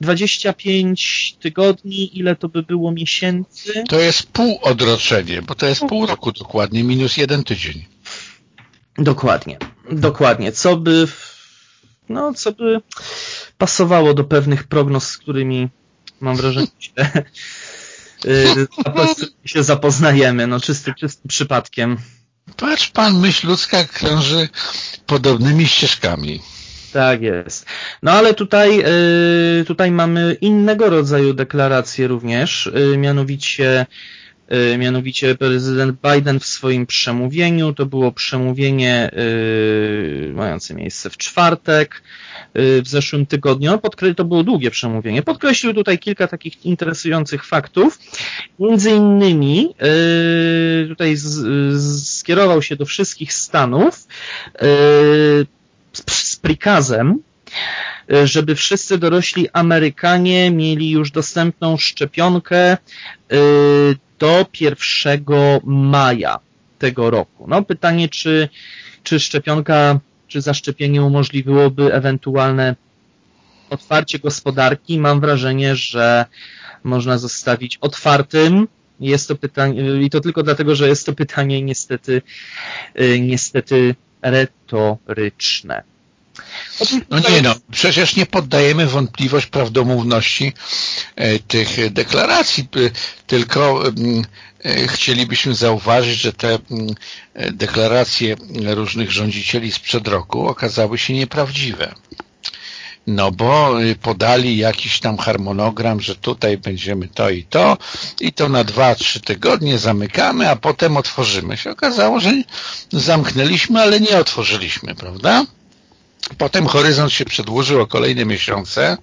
25 tygodni, ile to by było miesięcy? To jest pół odroczenie, bo to jest pół roku dokładnie, minus jeden tydzień. Dokładnie, dokładnie. Co by, no, co by pasowało do pewnych prognoz, z którymi mam wrażenie się, y, się zapoznajemy, no czysty, czystym przypadkiem. Patrz pan, myśl ludzka krąży podobnymi ścieżkami. Tak jest. No ale tutaj, y, tutaj mamy innego rodzaju deklaracje również, y, mianowicie mianowicie prezydent Biden w swoim przemówieniu, to było przemówienie yy, mające miejsce w czwartek yy, w zeszłym tygodniu, to było długie przemówienie, podkreślił tutaj kilka takich interesujących faktów, między innymi tutaj skierował się do wszystkich Stanów z prikazem, żeby wszyscy dorośli Amerykanie mieli już dostępną szczepionkę do 1 maja tego roku. No pytanie, czy, czy szczepionka, czy zaszczepienie umożliwiłoby ewentualne otwarcie gospodarki. Mam wrażenie, że można zostawić otwartym. Jest to pytanie, i to tylko dlatego, że jest to pytanie niestety, y, niestety retoryczne. No nie no, przecież nie poddajemy wątpliwość prawdomówności e, tych deklaracji, tylko e, chcielibyśmy zauważyć, że te mm, deklaracje różnych rządzicieli sprzed roku okazały się nieprawdziwe. No bo y, podali jakiś tam harmonogram, że tutaj będziemy to i to i to na dwa, trzy tygodnie zamykamy, a potem otworzymy. Się okazało, że zamknęliśmy, ale nie otworzyliśmy, prawda? Potem horyzont się przedłużył o kolejne miesiące.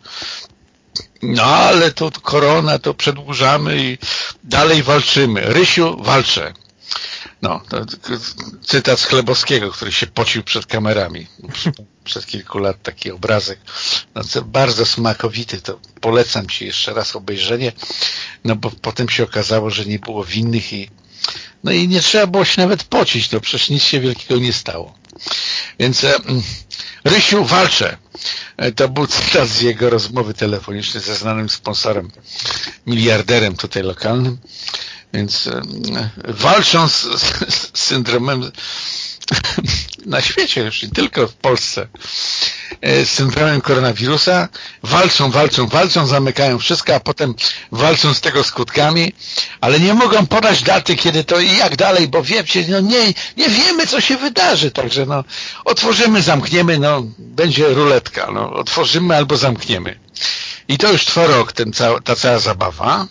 No ale to korona, to przedłużamy i dalej walczymy. Rysiu, walczę. No, to cytat z Chlebowskiego, który się pocił przed kamerami. Przed kilku lat taki obrazek. No, bardzo smakowity, to polecam Ci jeszcze raz obejrzenie, no bo potem się okazało, że nie było winnych i no i nie trzeba było się nawet pocić, no przecież nic się wielkiego nie stało. Więc Rysiu, walczę. E, to był cytat z jego rozmowy telefonicznej ze znanym sponsorem, miliarderem tutaj lokalnym. Więc walcząc z, syndromem na świecie już, nie tylko w Polsce, e, z syndromem koronawirusa, walczą, walczą, walczą, zamykają wszystko, a potem walczą z tego skutkami, ale nie mogą podać daty, kiedy to i jak dalej, bo wiecie, no nie, nie wiemy, co się wydarzy, także no, otworzymy, zamkniemy, no, będzie ruletka, no, otworzymy albo zamkniemy. I to już trwa rok, ten, ta cała zabawa,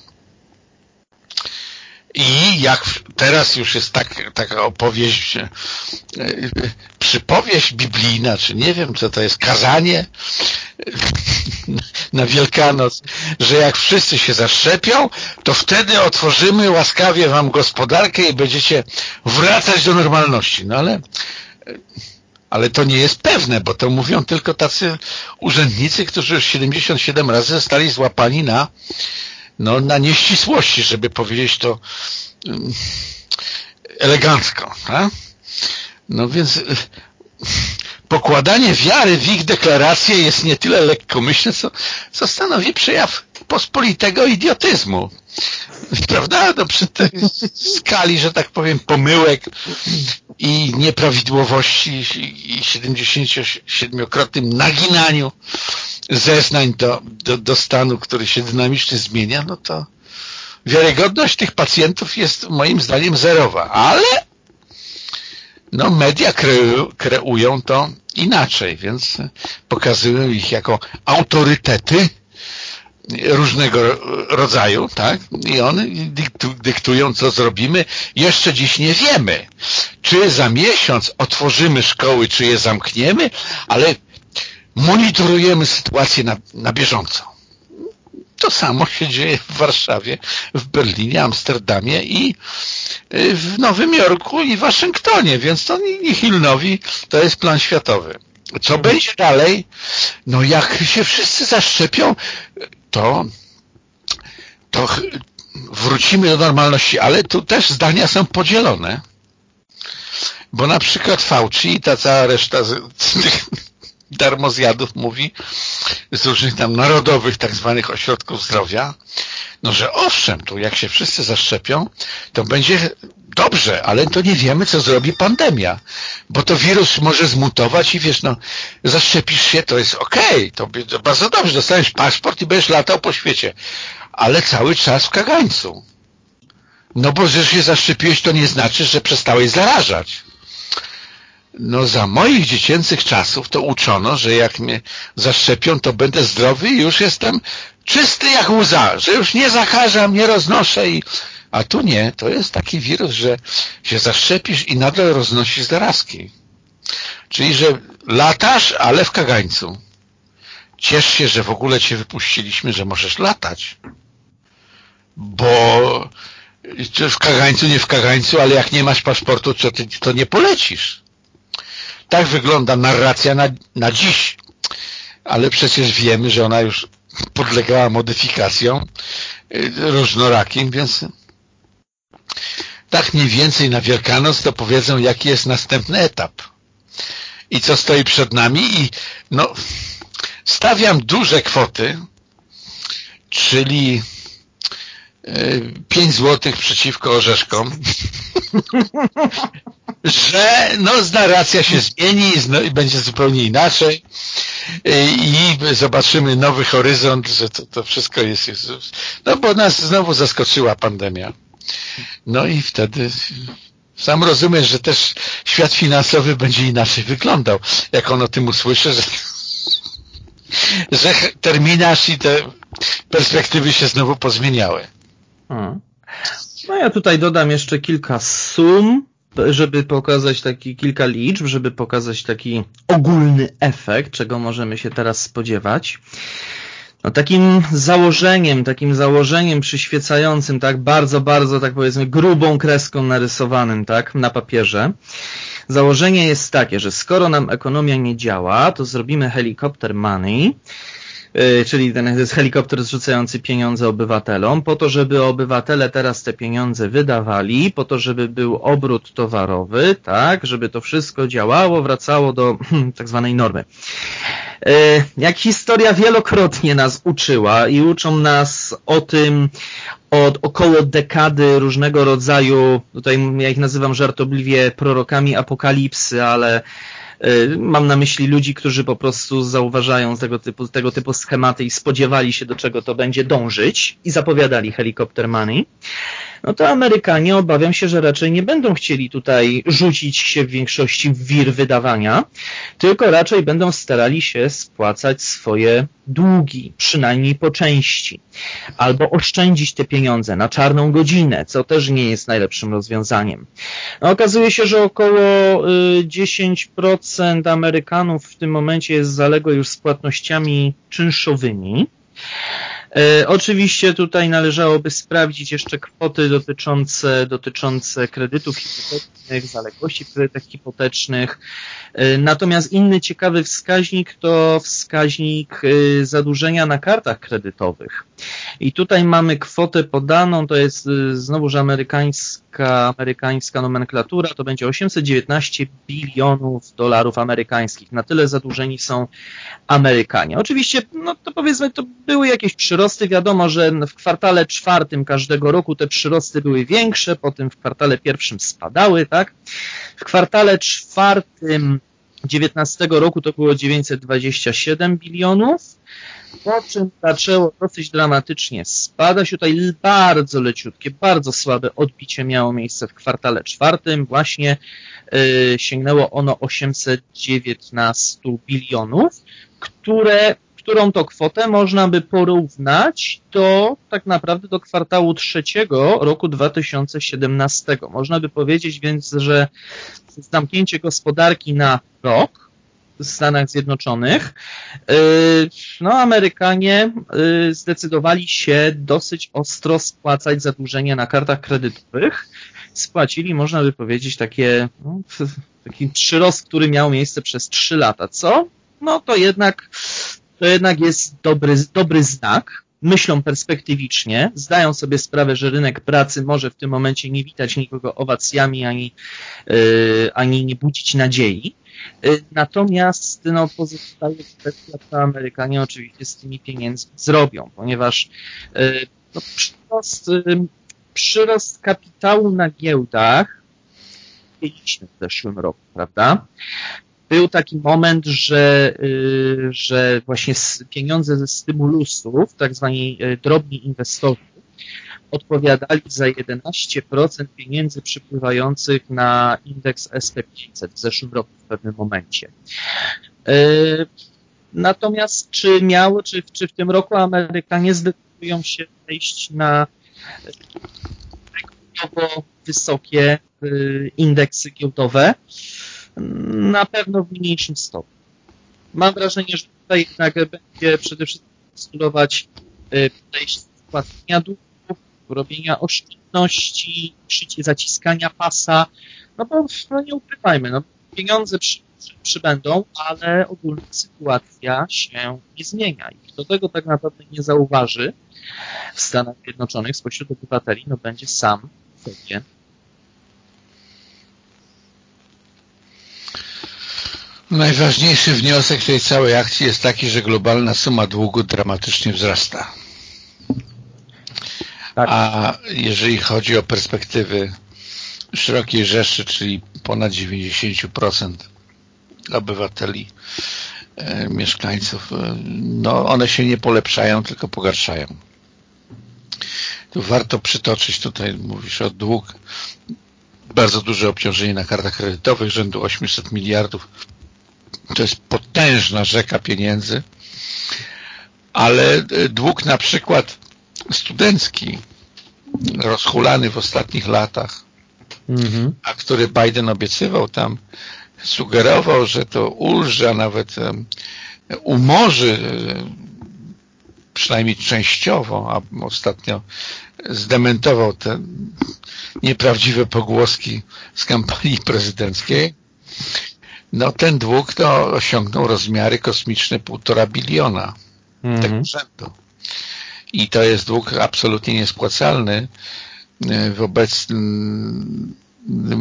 i jak teraz już jest tak, taka opowieść, e, przypowieść biblijna, czy nie wiem, co to jest, kazanie na Wielkanoc, że jak wszyscy się zaszczepią, to wtedy otworzymy łaskawie wam gospodarkę i będziecie wracać do normalności. No ale ale to nie jest pewne, bo to mówią tylko tacy urzędnicy, którzy już 77 razy zostali złapani na no, na nieścisłości, żeby powiedzieć to mm, elegancko. Tak? No więc y, pokładanie wiary w ich deklaracje jest nie tyle lekkomyślne, co, co stanowi przejaw pospolitego idiotyzmu. Prawda? No przy tej skali, że tak powiem, pomyłek i nieprawidłowości i 77-krotnym naginaniu zeznań do, do, do stanu, który się dynamicznie zmienia, no to wiarygodność tych pacjentów jest moim zdaniem zerowa, ale no media kreują, kreują to inaczej, więc pokazują ich jako autorytety różnego rodzaju, tak? I one dyktują, co zrobimy. Jeszcze dziś nie wiemy, czy za miesiąc otworzymy szkoły, czy je zamkniemy, ale monitorujemy sytuację na, na bieżąco. To samo się dzieje w Warszawie, w Berlinie, Amsterdamie i y, w Nowym Jorku i Waszyngtonie, więc to Nihilnowi to jest plan światowy. Co będzie dalej? No jak się wszyscy zaszczepią, to, to wrócimy do normalności, ale tu też zdania są podzielone. Bo na przykład Fauci i ta cała reszta z, z tych darmozjadów mówi, z różnych tam narodowych tak zwanych ośrodków zdrowia, no że owszem, tu jak się wszyscy zaszczepią, to będzie dobrze, ale to nie wiemy, co zrobi pandemia, bo to wirus może zmutować i wiesz, no, zaszczepisz się, to jest okej, okay, to, bardzo dobrze, dostaniesz paszport i będziesz latał po świecie, ale cały czas w kagańcu. No bo że się zaszczepiłeś, to nie znaczy, że przestałeś zarażać. No za moich dziecięcych czasów to uczono, że jak mnie zaszczepią, to będę zdrowy i już jestem czysty jak łza, że już nie zakażam, nie roznoszę i... A tu nie, to jest taki wirus, że się zaszczepisz i nadal roznosisz zarazki. Czyli, że latasz, ale w kagańcu. Ciesz się, że w ogóle cię wypuściliśmy, że możesz latać. Bo w kagańcu, nie w kagańcu, ale jak nie masz paszportu, to, to nie polecisz. Tak wygląda narracja na, na dziś. Ale przecież wiemy, że ona już podlegała modyfikacjom y, różnorakim, więc tak mniej więcej na Wielkanoc to powiedzą, jaki jest następny etap i co stoi przed nami i no stawiam duże kwoty, czyli 5 e, złotych przeciwko orzeszkom, że no, narracja się zmieni i będzie zupełnie inaczej i zobaczymy nowy horyzont, że to, to wszystko jest, jest... No bo nas znowu zaskoczyła pandemia. No i wtedy sam rozumiesz, że też świat finansowy będzie inaczej wyglądał, jak on o tym usłyszy, że, że terminarz i te perspektywy się znowu pozmieniały. Hmm. No ja tutaj dodam jeszcze kilka sum, żeby pokazać taki kilka liczb, żeby pokazać taki ogólny efekt, czego możemy się teraz spodziewać. No takim założeniem, takim założeniem przyświecającym, tak bardzo, bardzo, tak powiedzmy, grubą kreską narysowanym, tak, na papierze. Założenie jest takie, że skoro nam ekonomia nie działa, to zrobimy helikopter money, czyli ten jest helikopter zrzucający pieniądze obywatelom, po to, żeby obywatele teraz te pieniądze wydawali, po to, żeby był obrót towarowy, tak, żeby to wszystko działało, wracało do tak zwanej normy. E, jak historia wielokrotnie nas uczyła i uczą nas o tym od około dekady różnego rodzaju, tutaj ja ich nazywam żartobliwie prorokami apokalipsy, ale mam na myśli ludzi, którzy po prostu zauważają tego typu, tego typu schematy i spodziewali się, do czego to będzie dążyć i zapowiadali helikopter money no to Amerykanie obawiam się, że raczej nie będą chcieli tutaj rzucić się w większości w wir wydawania, tylko raczej będą starali się spłacać swoje długi, przynajmniej po części, albo oszczędzić te pieniądze na czarną godzinę, co też nie jest najlepszym rozwiązaniem. No, okazuje się, że około 10% y, Amerykanów w tym momencie jest zaległe już z płatnościami czynszowymi, E, oczywiście tutaj należałoby sprawdzić jeszcze kwoty dotyczące, dotyczące kredytów hipotecznych, zaległości w kredytach hipotecznych. E, natomiast inny ciekawy wskaźnik to wskaźnik e, zadłużenia na kartach kredytowych. I tutaj mamy kwotę podaną, to jest znowuż amerykańska, amerykańska nomenklatura, to będzie 819 bilionów dolarów amerykańskich. Na tyle zadłużeni są Amerykanie. Oczywiście, no to powiedzmy, to były jakieś przyrosty. Wiadomo, że w kwartale czwartym każdego roku te przyrosty były większe, potem w kwartale pierwszym spadały, tak? W kwartale czwartym 19 roku to było 927 bilionów, po czym zaczęło dosyć dramatycznie spadać. Tutaj bardzo leciutkie, bardzo słabe odbicie miało miejsce w kwartale czwartym. Właśnie yy, sięgnęło ono 819 bilionów, które którą to kwotę można by porównać do tak naprawdę do kwartału trzeciego roku 2017. Można by powiedzieć więc, że zamknięcie gospodarki na rok Stanach Zjednoczonych, y, no Amerykanie y, zdecydowali się dosyć ostro spłacać zadłużenie na kartach kredytowych. Spłacili, można by powiedzieć, takie, no, taki przyrost, który miał miejsce przez trzy lata. Co? No to jednak to jednak jest dobry, dobry znak. Myślą perspektywicznie, zdają sobie sprawę, że rynek pracy może w tym momencie nie witać nikogo owacjami ani, yy, ani nie budzić nadziei. Natomiast no, pozostaje kwestia, co Amerykanie oczywiście z tymi pieniędzmi zrobią, ponieważ no, przyrost, przyrost kapitału na giełdach mieliśmy w zeszłym roku, prawda? Był taki moment, że, że właśnie pieniądze ze stymulusów, tak zwani drobni inwestorzy, odpowiadali za 11% pieniędzy przypływających na indeks SP500 w zeszłym roku w pewnym momencie. E, natomiast czy miało, czy, czy w tym roku Amerykanie zdecydują się wejść na rekordowo wysokie e, indeksy giełdowe? Na pewno w mniejszym stopniu. Mam wrażenie, że tutaj jednak będzie przede wszystkim postulować e, podejście spłacenia długu, robienia oszczędności, zaciskania pasa, no bo no nie ukrywajmy, no, pieniądze przy, przybędą, ale ogólna sytuacja się nie zmienia i kto tego tak naprawdę nie zauważy w Stanach Zjednoczonych spośród obywateli, no będzie sam sobie Najważniejszy wniosek tej całej akcji jest taki, że globalna suma długu dramatycznie wzrasta. Tak. A jeżeli chodzi o perspektywy szerokiej rzeszy, czyli ponad 90% obywateli, e, mieszkańców, e, no one się nie polepszają, tylko pogarszają. Tu warto przytoczyć, tutaj mówisz o dług, bardzo duże obciążenie na kartach kredytowych, rzędu 800 miliardów. To jest potężna rzeka pieniędzy, ale e, dług na przykład studencki rozhulany w ostatnich latach, mhm. a który Biden obiecywał tam, sugerował, że to ulży, a nawet umorzy przynajmniej częściowo, a ostatnio zdementował te nieprawdziwe pogłoski z kampanii prezydenckiej, no ten dług to osiągnął rozmiary kosmiczne półtora biliona mhm. tego rzędu i to jest dług absolutnie niespłacalny e, w obecnym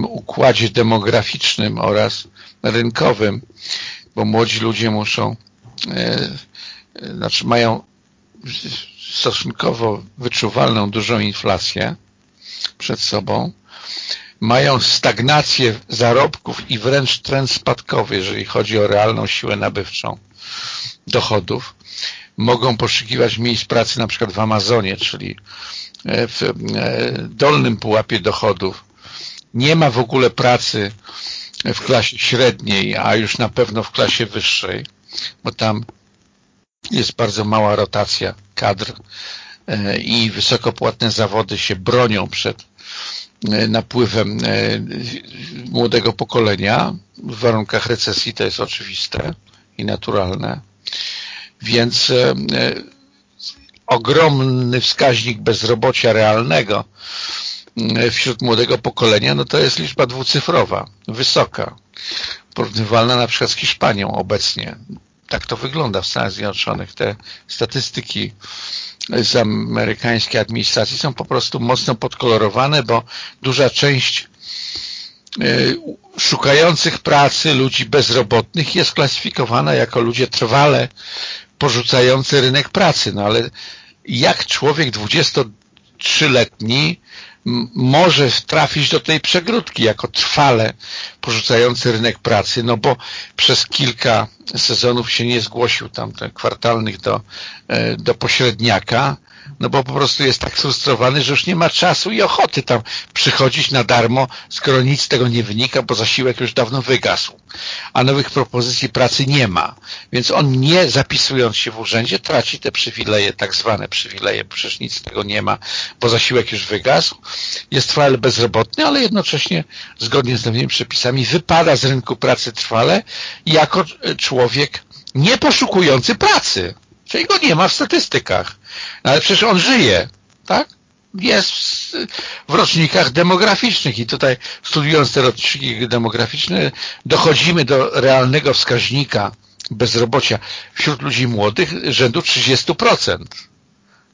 układzie demograficznym oraz rynkowym, bo młodzi ludzie muszą, e, e, znaczy mają stosunkowo wyczuwalną dużą inflację przed sobą, mają stagnację zarobków i wręcz trend spadkowy, jeżeli chodzi o realną siłę nabywczą dochodów, mogą poszukiwać miejsc pracy na przykład w Amazonie, czyli e, w e, dolnym pułapie dochodów. Nie ma w ogóle pracy w klasie średniej, a już na pewno w klasie wyższej, bo tam jest bardzo mała rotacja kadr e, i wysokopłatne zawody się bronią przed napływem młodego pokolenia. W warunkach recesji to jest oczywiste i naturalne. Więc e, e, ogromny wskaźnik bezrobocia realnego e, wśród młodego pokolenia, no to jest liczba dwucyfrowa, wysoka, porównywalna na przykład z Hiszpanią obecnie. Tak to wygląda w Stanach Zjednoczonych. Te statystyki z amerykańskiej administracji są po prostu mocno podkolorowane, bo duża część szukających pracy ludzi bezrobotnych jest klasyfikowana jako ludzie trwale porzucający rynek pracy. No ale jak człowiek 23-letni może trafić do tej przegródki jako trwale porzucający rynek pracy, no bo przez kilka sezonów się nie zgłosił tam kwartalnych do, e, do pośredniaka, no bo po prostu jest tak frustrowany, że już nie ma czasu i ochoty tam przychodzić na darmo, skoro nic z tego nie wynika, bo zasiłek już dawno wygasł, a nowych propozycji pracy nie ma. Więc on nie zapisując się w urzędzie traci te przywileje, tak zwane przywileje, bo przecież nic z tego nie ma, bo zasiłek już wygasł, jest trwale bezrobotny, ale jednocześnie zgodnie z nowymi przepisami wypada z rynku pracy trwale jako człowiek nie poszukujący pracy. Czyli go nie ma w statystykach. No ale przecież on żyje, tak? Jest w rocznikach demograficznych i tutaj studiując te roczniki demograficzne dochodzimy do realnego wskaźnika bezrobocia wśród ludzi młodych rzędu 30%.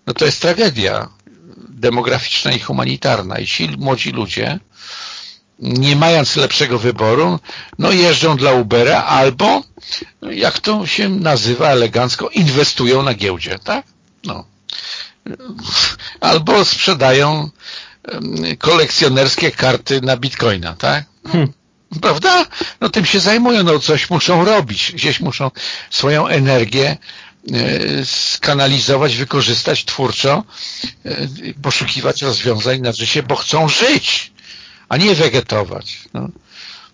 No to jest tragedia demograficzna i humanitarna i ci młodzi ludzie nie mając lepszego wyboru, no jeżdżą dla Ubera albo, jak to się nazywa elegancko, inwestują na giełdzie, tak? No. Albo sprzedają kolekcjonerskie karty na bitcoina, tak? Hmm. Prawda? No tym się zajmują, no coś muszą robić, gdzieś muszą swoją energię e, skanalizować, wykorzystać twórczo, e, poszukiwać rozwiązań na życie, bo chcą żyć, a nie wegetować. No.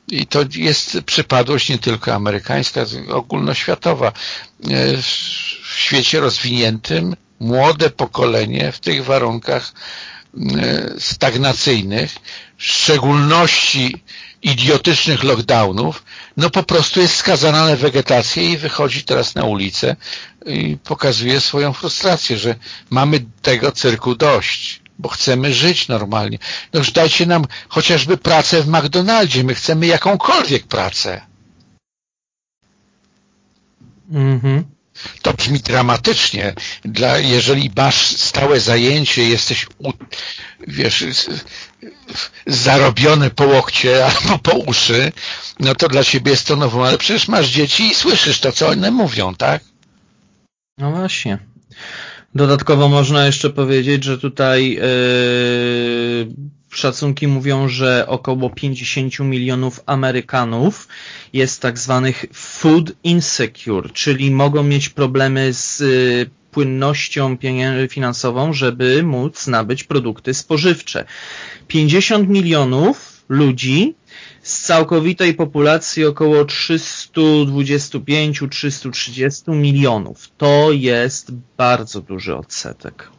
I to jest przypadłość nie tylko amerykańska, ogólnoświatowa. E, w świecie rozwiniętym młode pokolenie w tych warunkach stagnacyjnych, w szczególności idiotycznych lockdownów, no po prostu jest skazana na wegetację i wychodzi teraz na ulicę i pokazuje swoją frustrację, że mamy tego cyrku dość, bo chcemy żyć normalnie. No już dajcie nam chociażby pracę w McDonaldzie, my chcemy jakąkolwiek pracę. Mhm. To brzmi dramatycznie. Dla, jeżeli masz stałe zajęcie, jesteś u, wiesz, zarobiony po łokcie albo po uszy, no to dla ciebie jest to nową, ale przecież masz dzieci i słyszysz to, co one mówią, tak? No właśnie. Dodatkowo można jeszcze powiedzieć, że tutaj yy, szacunki mówią, że około 50 milionów Amerykanów jest tak zwanych food insecure, czyli mogą mieć problemy z y, płynnością finansową, żeby móc nabyć produkty spożywcze. 50 milionów ludzi z całkowitej populacji około 325-330 milionów. To jest bardzo duży odsetek.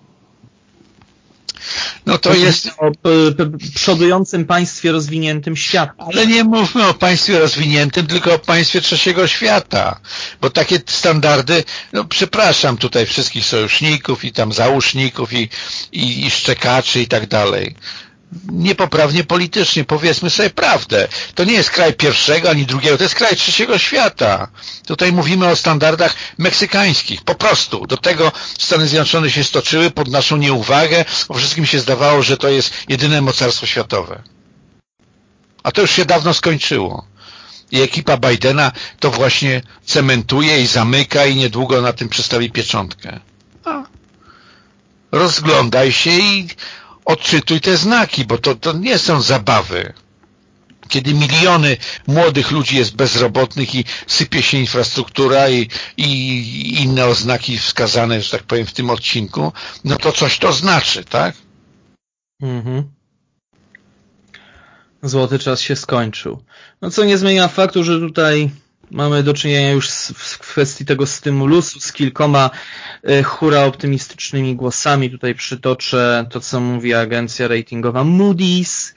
No to jest... O przodującym państwie rozwiniętym świata. Ale nie mówmy o państwie rozwiniętym, tylko o państwie trzeciego świata. Bo takie standardy, no przepraszam tutaj wszystkich sojuszników i tam załóżników i, i, i szczekaczy i tak dalej niepoprawnie politycznie, powiedzmy sobie prawdę. To nie jest kraj pierwszego ani drugiego, to jest kraj trzeciego świata. Tutaj mówimy o standardach meksykańskich, po prostu. Do tego Stany Zjednoczone się stoczyły pod naszą nieuwagę, bo wszystkim się zdawało, że to jest jedyne mocarstwo światowe. A to już się dawno skończyło. I ekipa Bidena to właśnie cementuje i zamyka i niedługo na tym przystawi pieczątkę. A. Rozglądaj się i odczytuj te znaki, bo to, to nie są zabawy. Kiedy miliony młodych ludzi jest bezrobotnych i sypie się infrastruktura i, i inne oznaki wskazane, że tak powiem, w tym odcinku, no to coś to znaczy, tak? Mhm. Złoty czas się skończył. No co nie zmienia faktu, że tutaj mamy do czynienia już w kwestii tego stymulusu z kilkoma e, hura optymistycznymi głosami. Tutaj przytoczę to, co mówi agencja ratingowa Moody's.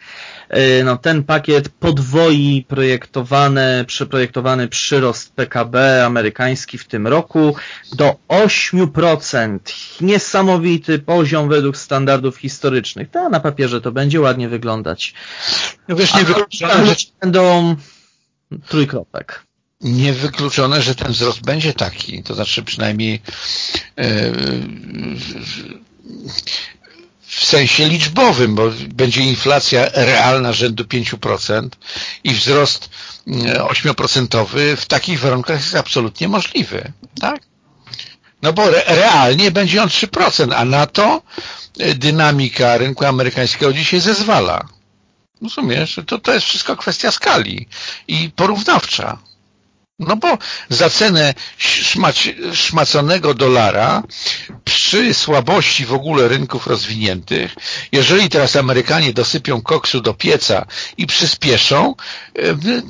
E, no, ten pakiet podwoi projektowany, przeprojektowany przyrost PKB amerykański w tym roku do 8%. Niesamowity poziom według standardów historycznych. To na papierze to będzie ładnie wyglądać. No wiesz, nie że będą trójkropek niewykluczone, że ten wzrost będzie taki, to znaczy przynajmniej e, w sensie liczbowym, bo będzie inflacja realna rzędu 5% i wzrost 8% e, w takich warunkach jest absolutnie możliwy. Tak? No bo realnie będzie on 3%, a na to e, dynamika rynku amerykańskiego dzisiaj zezwala. Rozumiesz? To, to jest wszystko kwestia skali i porównawcza. No bo za cenę szmać, szmaconego dolara przy słabości w ogóle rynków rozwiniętych, jeżeli teraz Amerykanie dosypią koksu do pieca i przyspieszą,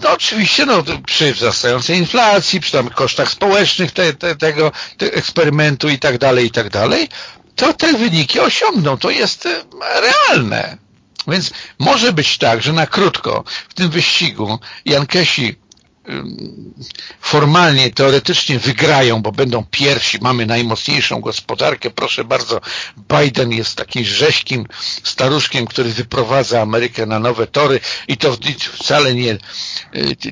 no oczywiście no, przy wzrastającej inflacji, przy tam kosztach społecznych te, te, tego te eksperymentu i tak dalej, i tak dalej, to te wyniki osiągną. To jest realne. Więc może być tak, że na krótko w tym wyścigu Jankesi formalnie, teoretycznie wygrają, bo będą pierwsi, mamy najmocniejszą gospodarkę, proszę bardzo, Biden jest takim rzeźkim staruszkiem, który wyprowadza Amerykę na nowe tory. I to wcale nie,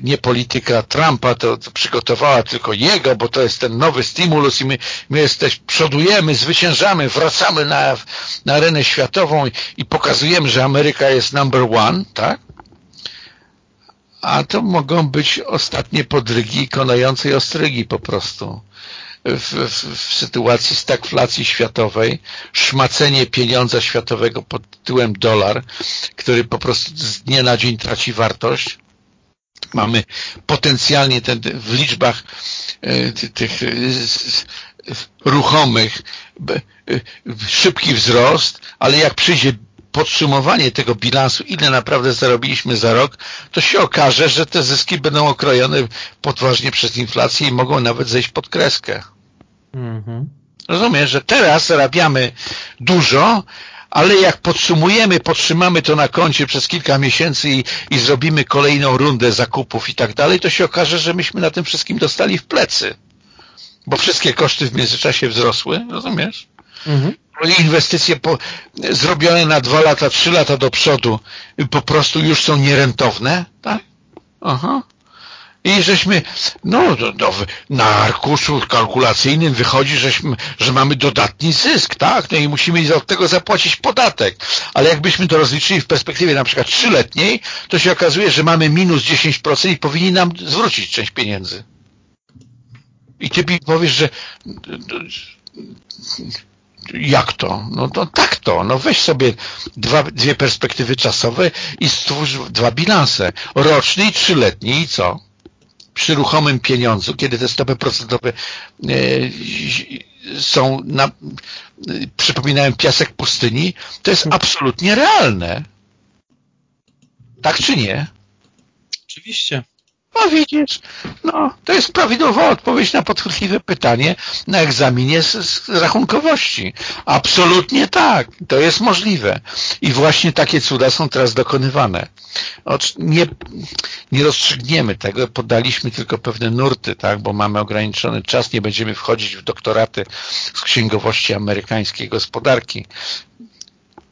nie polityka Trumpa, to, to przygotowała tylko jego, bo to jest ten nowy stimulus i my, my jesteś, przodujemy, zwyciężamy, wracamy na, na arenę światową i, i pokazujemy, że Ameryka jest number one, tak? A to mogą być ostatnie podrygi konającej ostrygi po prostu. W, w, w, sytuacji stagflacji światowej, szmacenie pieniądza światowego pod tytułem dolar, który po prostu z dnia na dzień traci wartość. Mamy potencjalnie ten, w liczbach e, tych e, ruchomych e, szybki wzrost, ale jak przyjdzie podsumowanie tego bilansu, ile naprawdę zarobiliśmy za rok, to się okaże, że te zyski będą okrojone podważnie przez inflację i mogą nawet zejść pod kreskę. Mhm. Rozumiem, że teraz zarabiamy dużo, ale jak podsumujemy, podtrzymamy to na koncie przez kilka miesięcy i, i zrobimy kolejną rundę zakupów i tak dalej, to się okaże, że myśmy na tym wszystkim dostali w plecy. Bo wszystkie koszty w międzyczasie wzrosły, rozumiesz? Mhm inwestycje po, zrobione na dwa lata, trzy lata do przodu po prostu już są nierentowne, tak? Aha. I żeśmy, no, do, do, na arkuszu kalkulacyjnym wychodzi, żeśmy, że mamy dodatni zysk, tak? No i musimy od tego zapłacić podatek. Ale jakbyśmy to rozliczyli w perspektywie na przykład trzyletniej, to się okazuje, że mamy minus 10% i powinni nam zwrócić część pieniędzy. I ty mi powiesz, że jak to? No to tak to. No weź sobie dwa, dwie perspektywy czasowe i stwórz dwa bilanse. Roczny i trzyletni i co? Przy ruchomym pieniądzu, kiedy te stopy procentowe e, są na, przypominają piasek pustyni, to jest absolutnie realne. Tak czy nie? Oczywiście. No widzisz, no, to jest prawidłowa odpowiedź na podchwytliwe pytanie na egzaminie z, z, rachunkowości. Absolutnie tak, to jest możliwe. I właśnie takie cuda są teraz dokonywane. Nie, nie rozstrzygniemy tego, podaliśmy tylko pewne nurty, tak, bo mamy ograniczony czas, nie będziemy wchodzić w doktoraty z księgowości amerykańskiej gospodarki.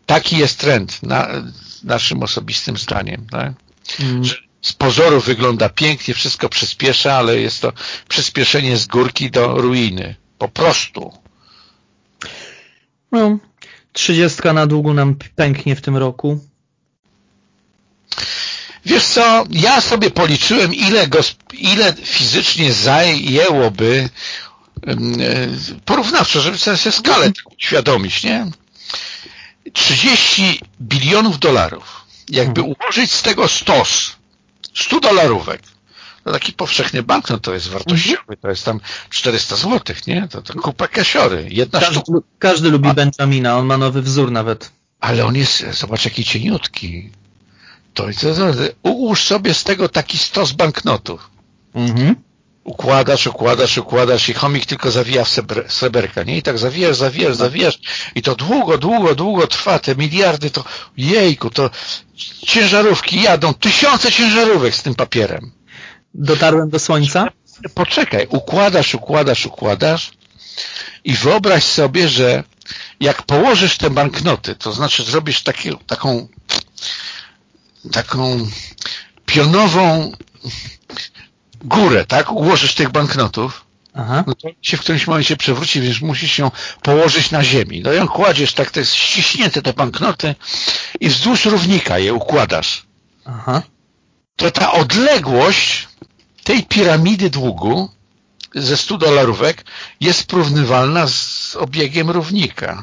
Taki jest trend, na, naszym osobistym zdaniem. Tak? Mm. Że z pozoru wygląda pięknie, wszystko przyspiesza, ale jest to przyspieszenie z górki do ruiny. Po prostu. No, trzydziestka na długo nam pęknie w tym roku. Wiesz co, ja sobie policzyłem, ile, ile fizycznie zajęłoby e, porównawczo, żeby sobie skalę uświadomić, nie? 30 bilionów dolarów. Jakby hmm. ułożyć z tego stos, 100 dolarówek. To taki powszechny banknot to jest wartościowy, to jest tam 400 złotych, nie? To, to kupa kasiory, jedna każdy, sztuka. Każdy lubi A... Benjamina, on ma nowy wzór nawet. Ale on jest, zobacz jaki cieniutki. To, to, to, ułóż sobie z tego taki stos banknotów. Mhm. Układasz, układasz, układasz i chomik tylko zawija w sreberka, nie? I tak zawijasz, zawijasz, zawijasz i to długo, długo, długo trwa, te miliardy to, jejku, to ciężarówki jadą, tysiące ciężarówek z tym papierem. Dotarłem do słońca? Poczekaj, układasz, układasz, układasz i wyobraź sobie, że jak położysz te banknoty, to znaczy zrobisz taki, taką taką pionową górę, tak? Ułożysz tych banknotów, Aha. no to się w którymś momencie przewróci, więc musisz się położyć na ziemi. No i ją kładziesz, tak to jest ściśnięte te banknoty i wzdłuż równika je układasz. Aha. To ta odległość tej piramidy długu ze 100 dolarówek jest porównywalna z obiegiem równika.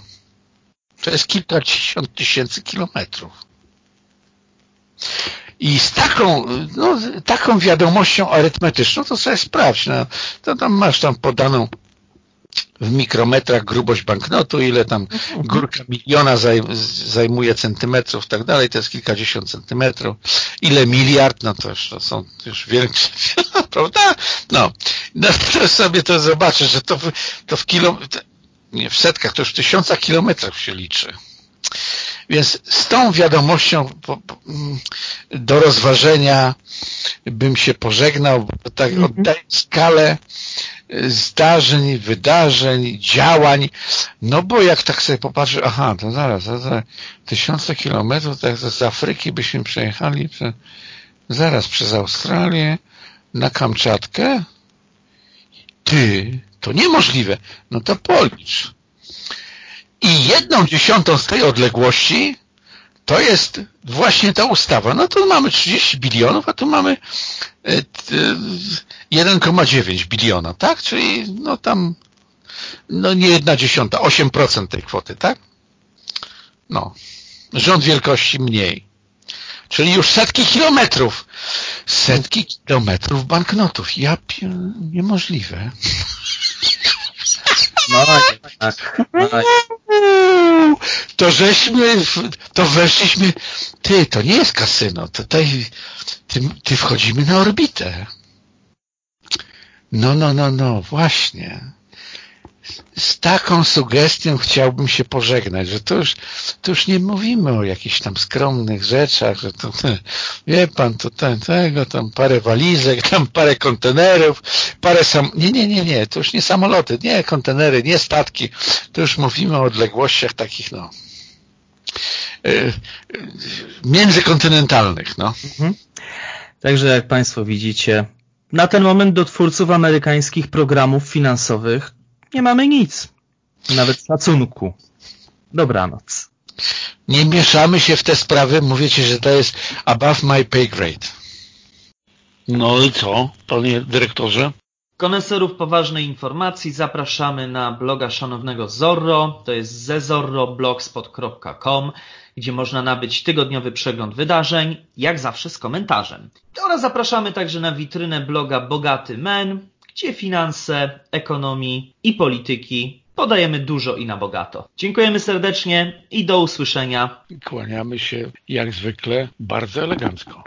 To jest kilkadziesiąt tysięcy kilometrów. I z taką, no, taką wiadomością arytmetyczną to sobie sprawdź. No, to tam masz tam podaną w mikrometrach grubość banknotu, ile tam górka miliona zaj, zajmuje centymetrów i tak dalej, to jest kilkadziesiąt centymetrów. Ile miliard, no to już to są już większe, prawda? No, no to sobie to zobaczysz, że to, w, to w nie w setkach, to już w tysiącach kilometrach się liczy. Więc z tą wiadomością mm, do rozważenia bym się pożegnał, bo tak mhm. oddaję skalę y, zdarzeń, wydarzeń, działań, no bo jak tak sobie popatrzy, aha, to zaraz, to zaraz tysiące kilometrów, tak z Afryki byśmy przejechali, zaraz przez Australię, na Kamczatkę? Ty, to niemożliwe. No to policz. I jedną dziesiątą z tej odległości to jest właśnie ta ustawa. No to mamy 30 bilionów, a tu mamy 1,9 biliona, tak? Czyli no tam no nie jedna dziesiąta, 8% tej kwoty, tak? No. Rząd wielkości mniej. Czyli już setki kilometrów. Setki kilometrów banknotów. Ja pier... niemożliwe. No tak. No, to żeśmy, to weszliśmy, ty, to nie jest kasyno, tutaj, ty, ty wchodzimy na orbitę. No, no, no, no, właśnie z taką sugestią chciałbym się pożegnać, że to już, to już nie mówimy o jakichś tam skromnych rzeczach, że to, wie pan, to ten, tego, tam parę walizek, tam parę kontenerów, parę sam... Nie, nie, nie, nie, to już nie samoloty, nie kontenery, nie statki, to już mówimy o odległościach takich, no, yy, międzykontynentalnych, no. Mhm. Także jak Państwo widzicie, na ten moment do twórców amerykańskich programów finansowych nie mamy nic. Nawet szacunku. Dobranoc. Nie mieszamy się w te sprawy. Mówię Ci, że to jest above my pay grade. No i co, panie dyrektorze? Koneserów poważnej informacji zapraszamy na bloga szanownego Zorro, to jest zezorroblogspot.com, gdzie można nabyć tygodniowy przegląd wydarzeń, jak zawsze z komentarzem. Oraz zapraszamy także na witrynę bloga Bogaty Men, gdzie finanse, ekonomii i polityki podajemy dużo i na bogato. Dziękujemy serdecznie i do usłyszenia. Kłaniamy się jak zwykle bardzo elegancko.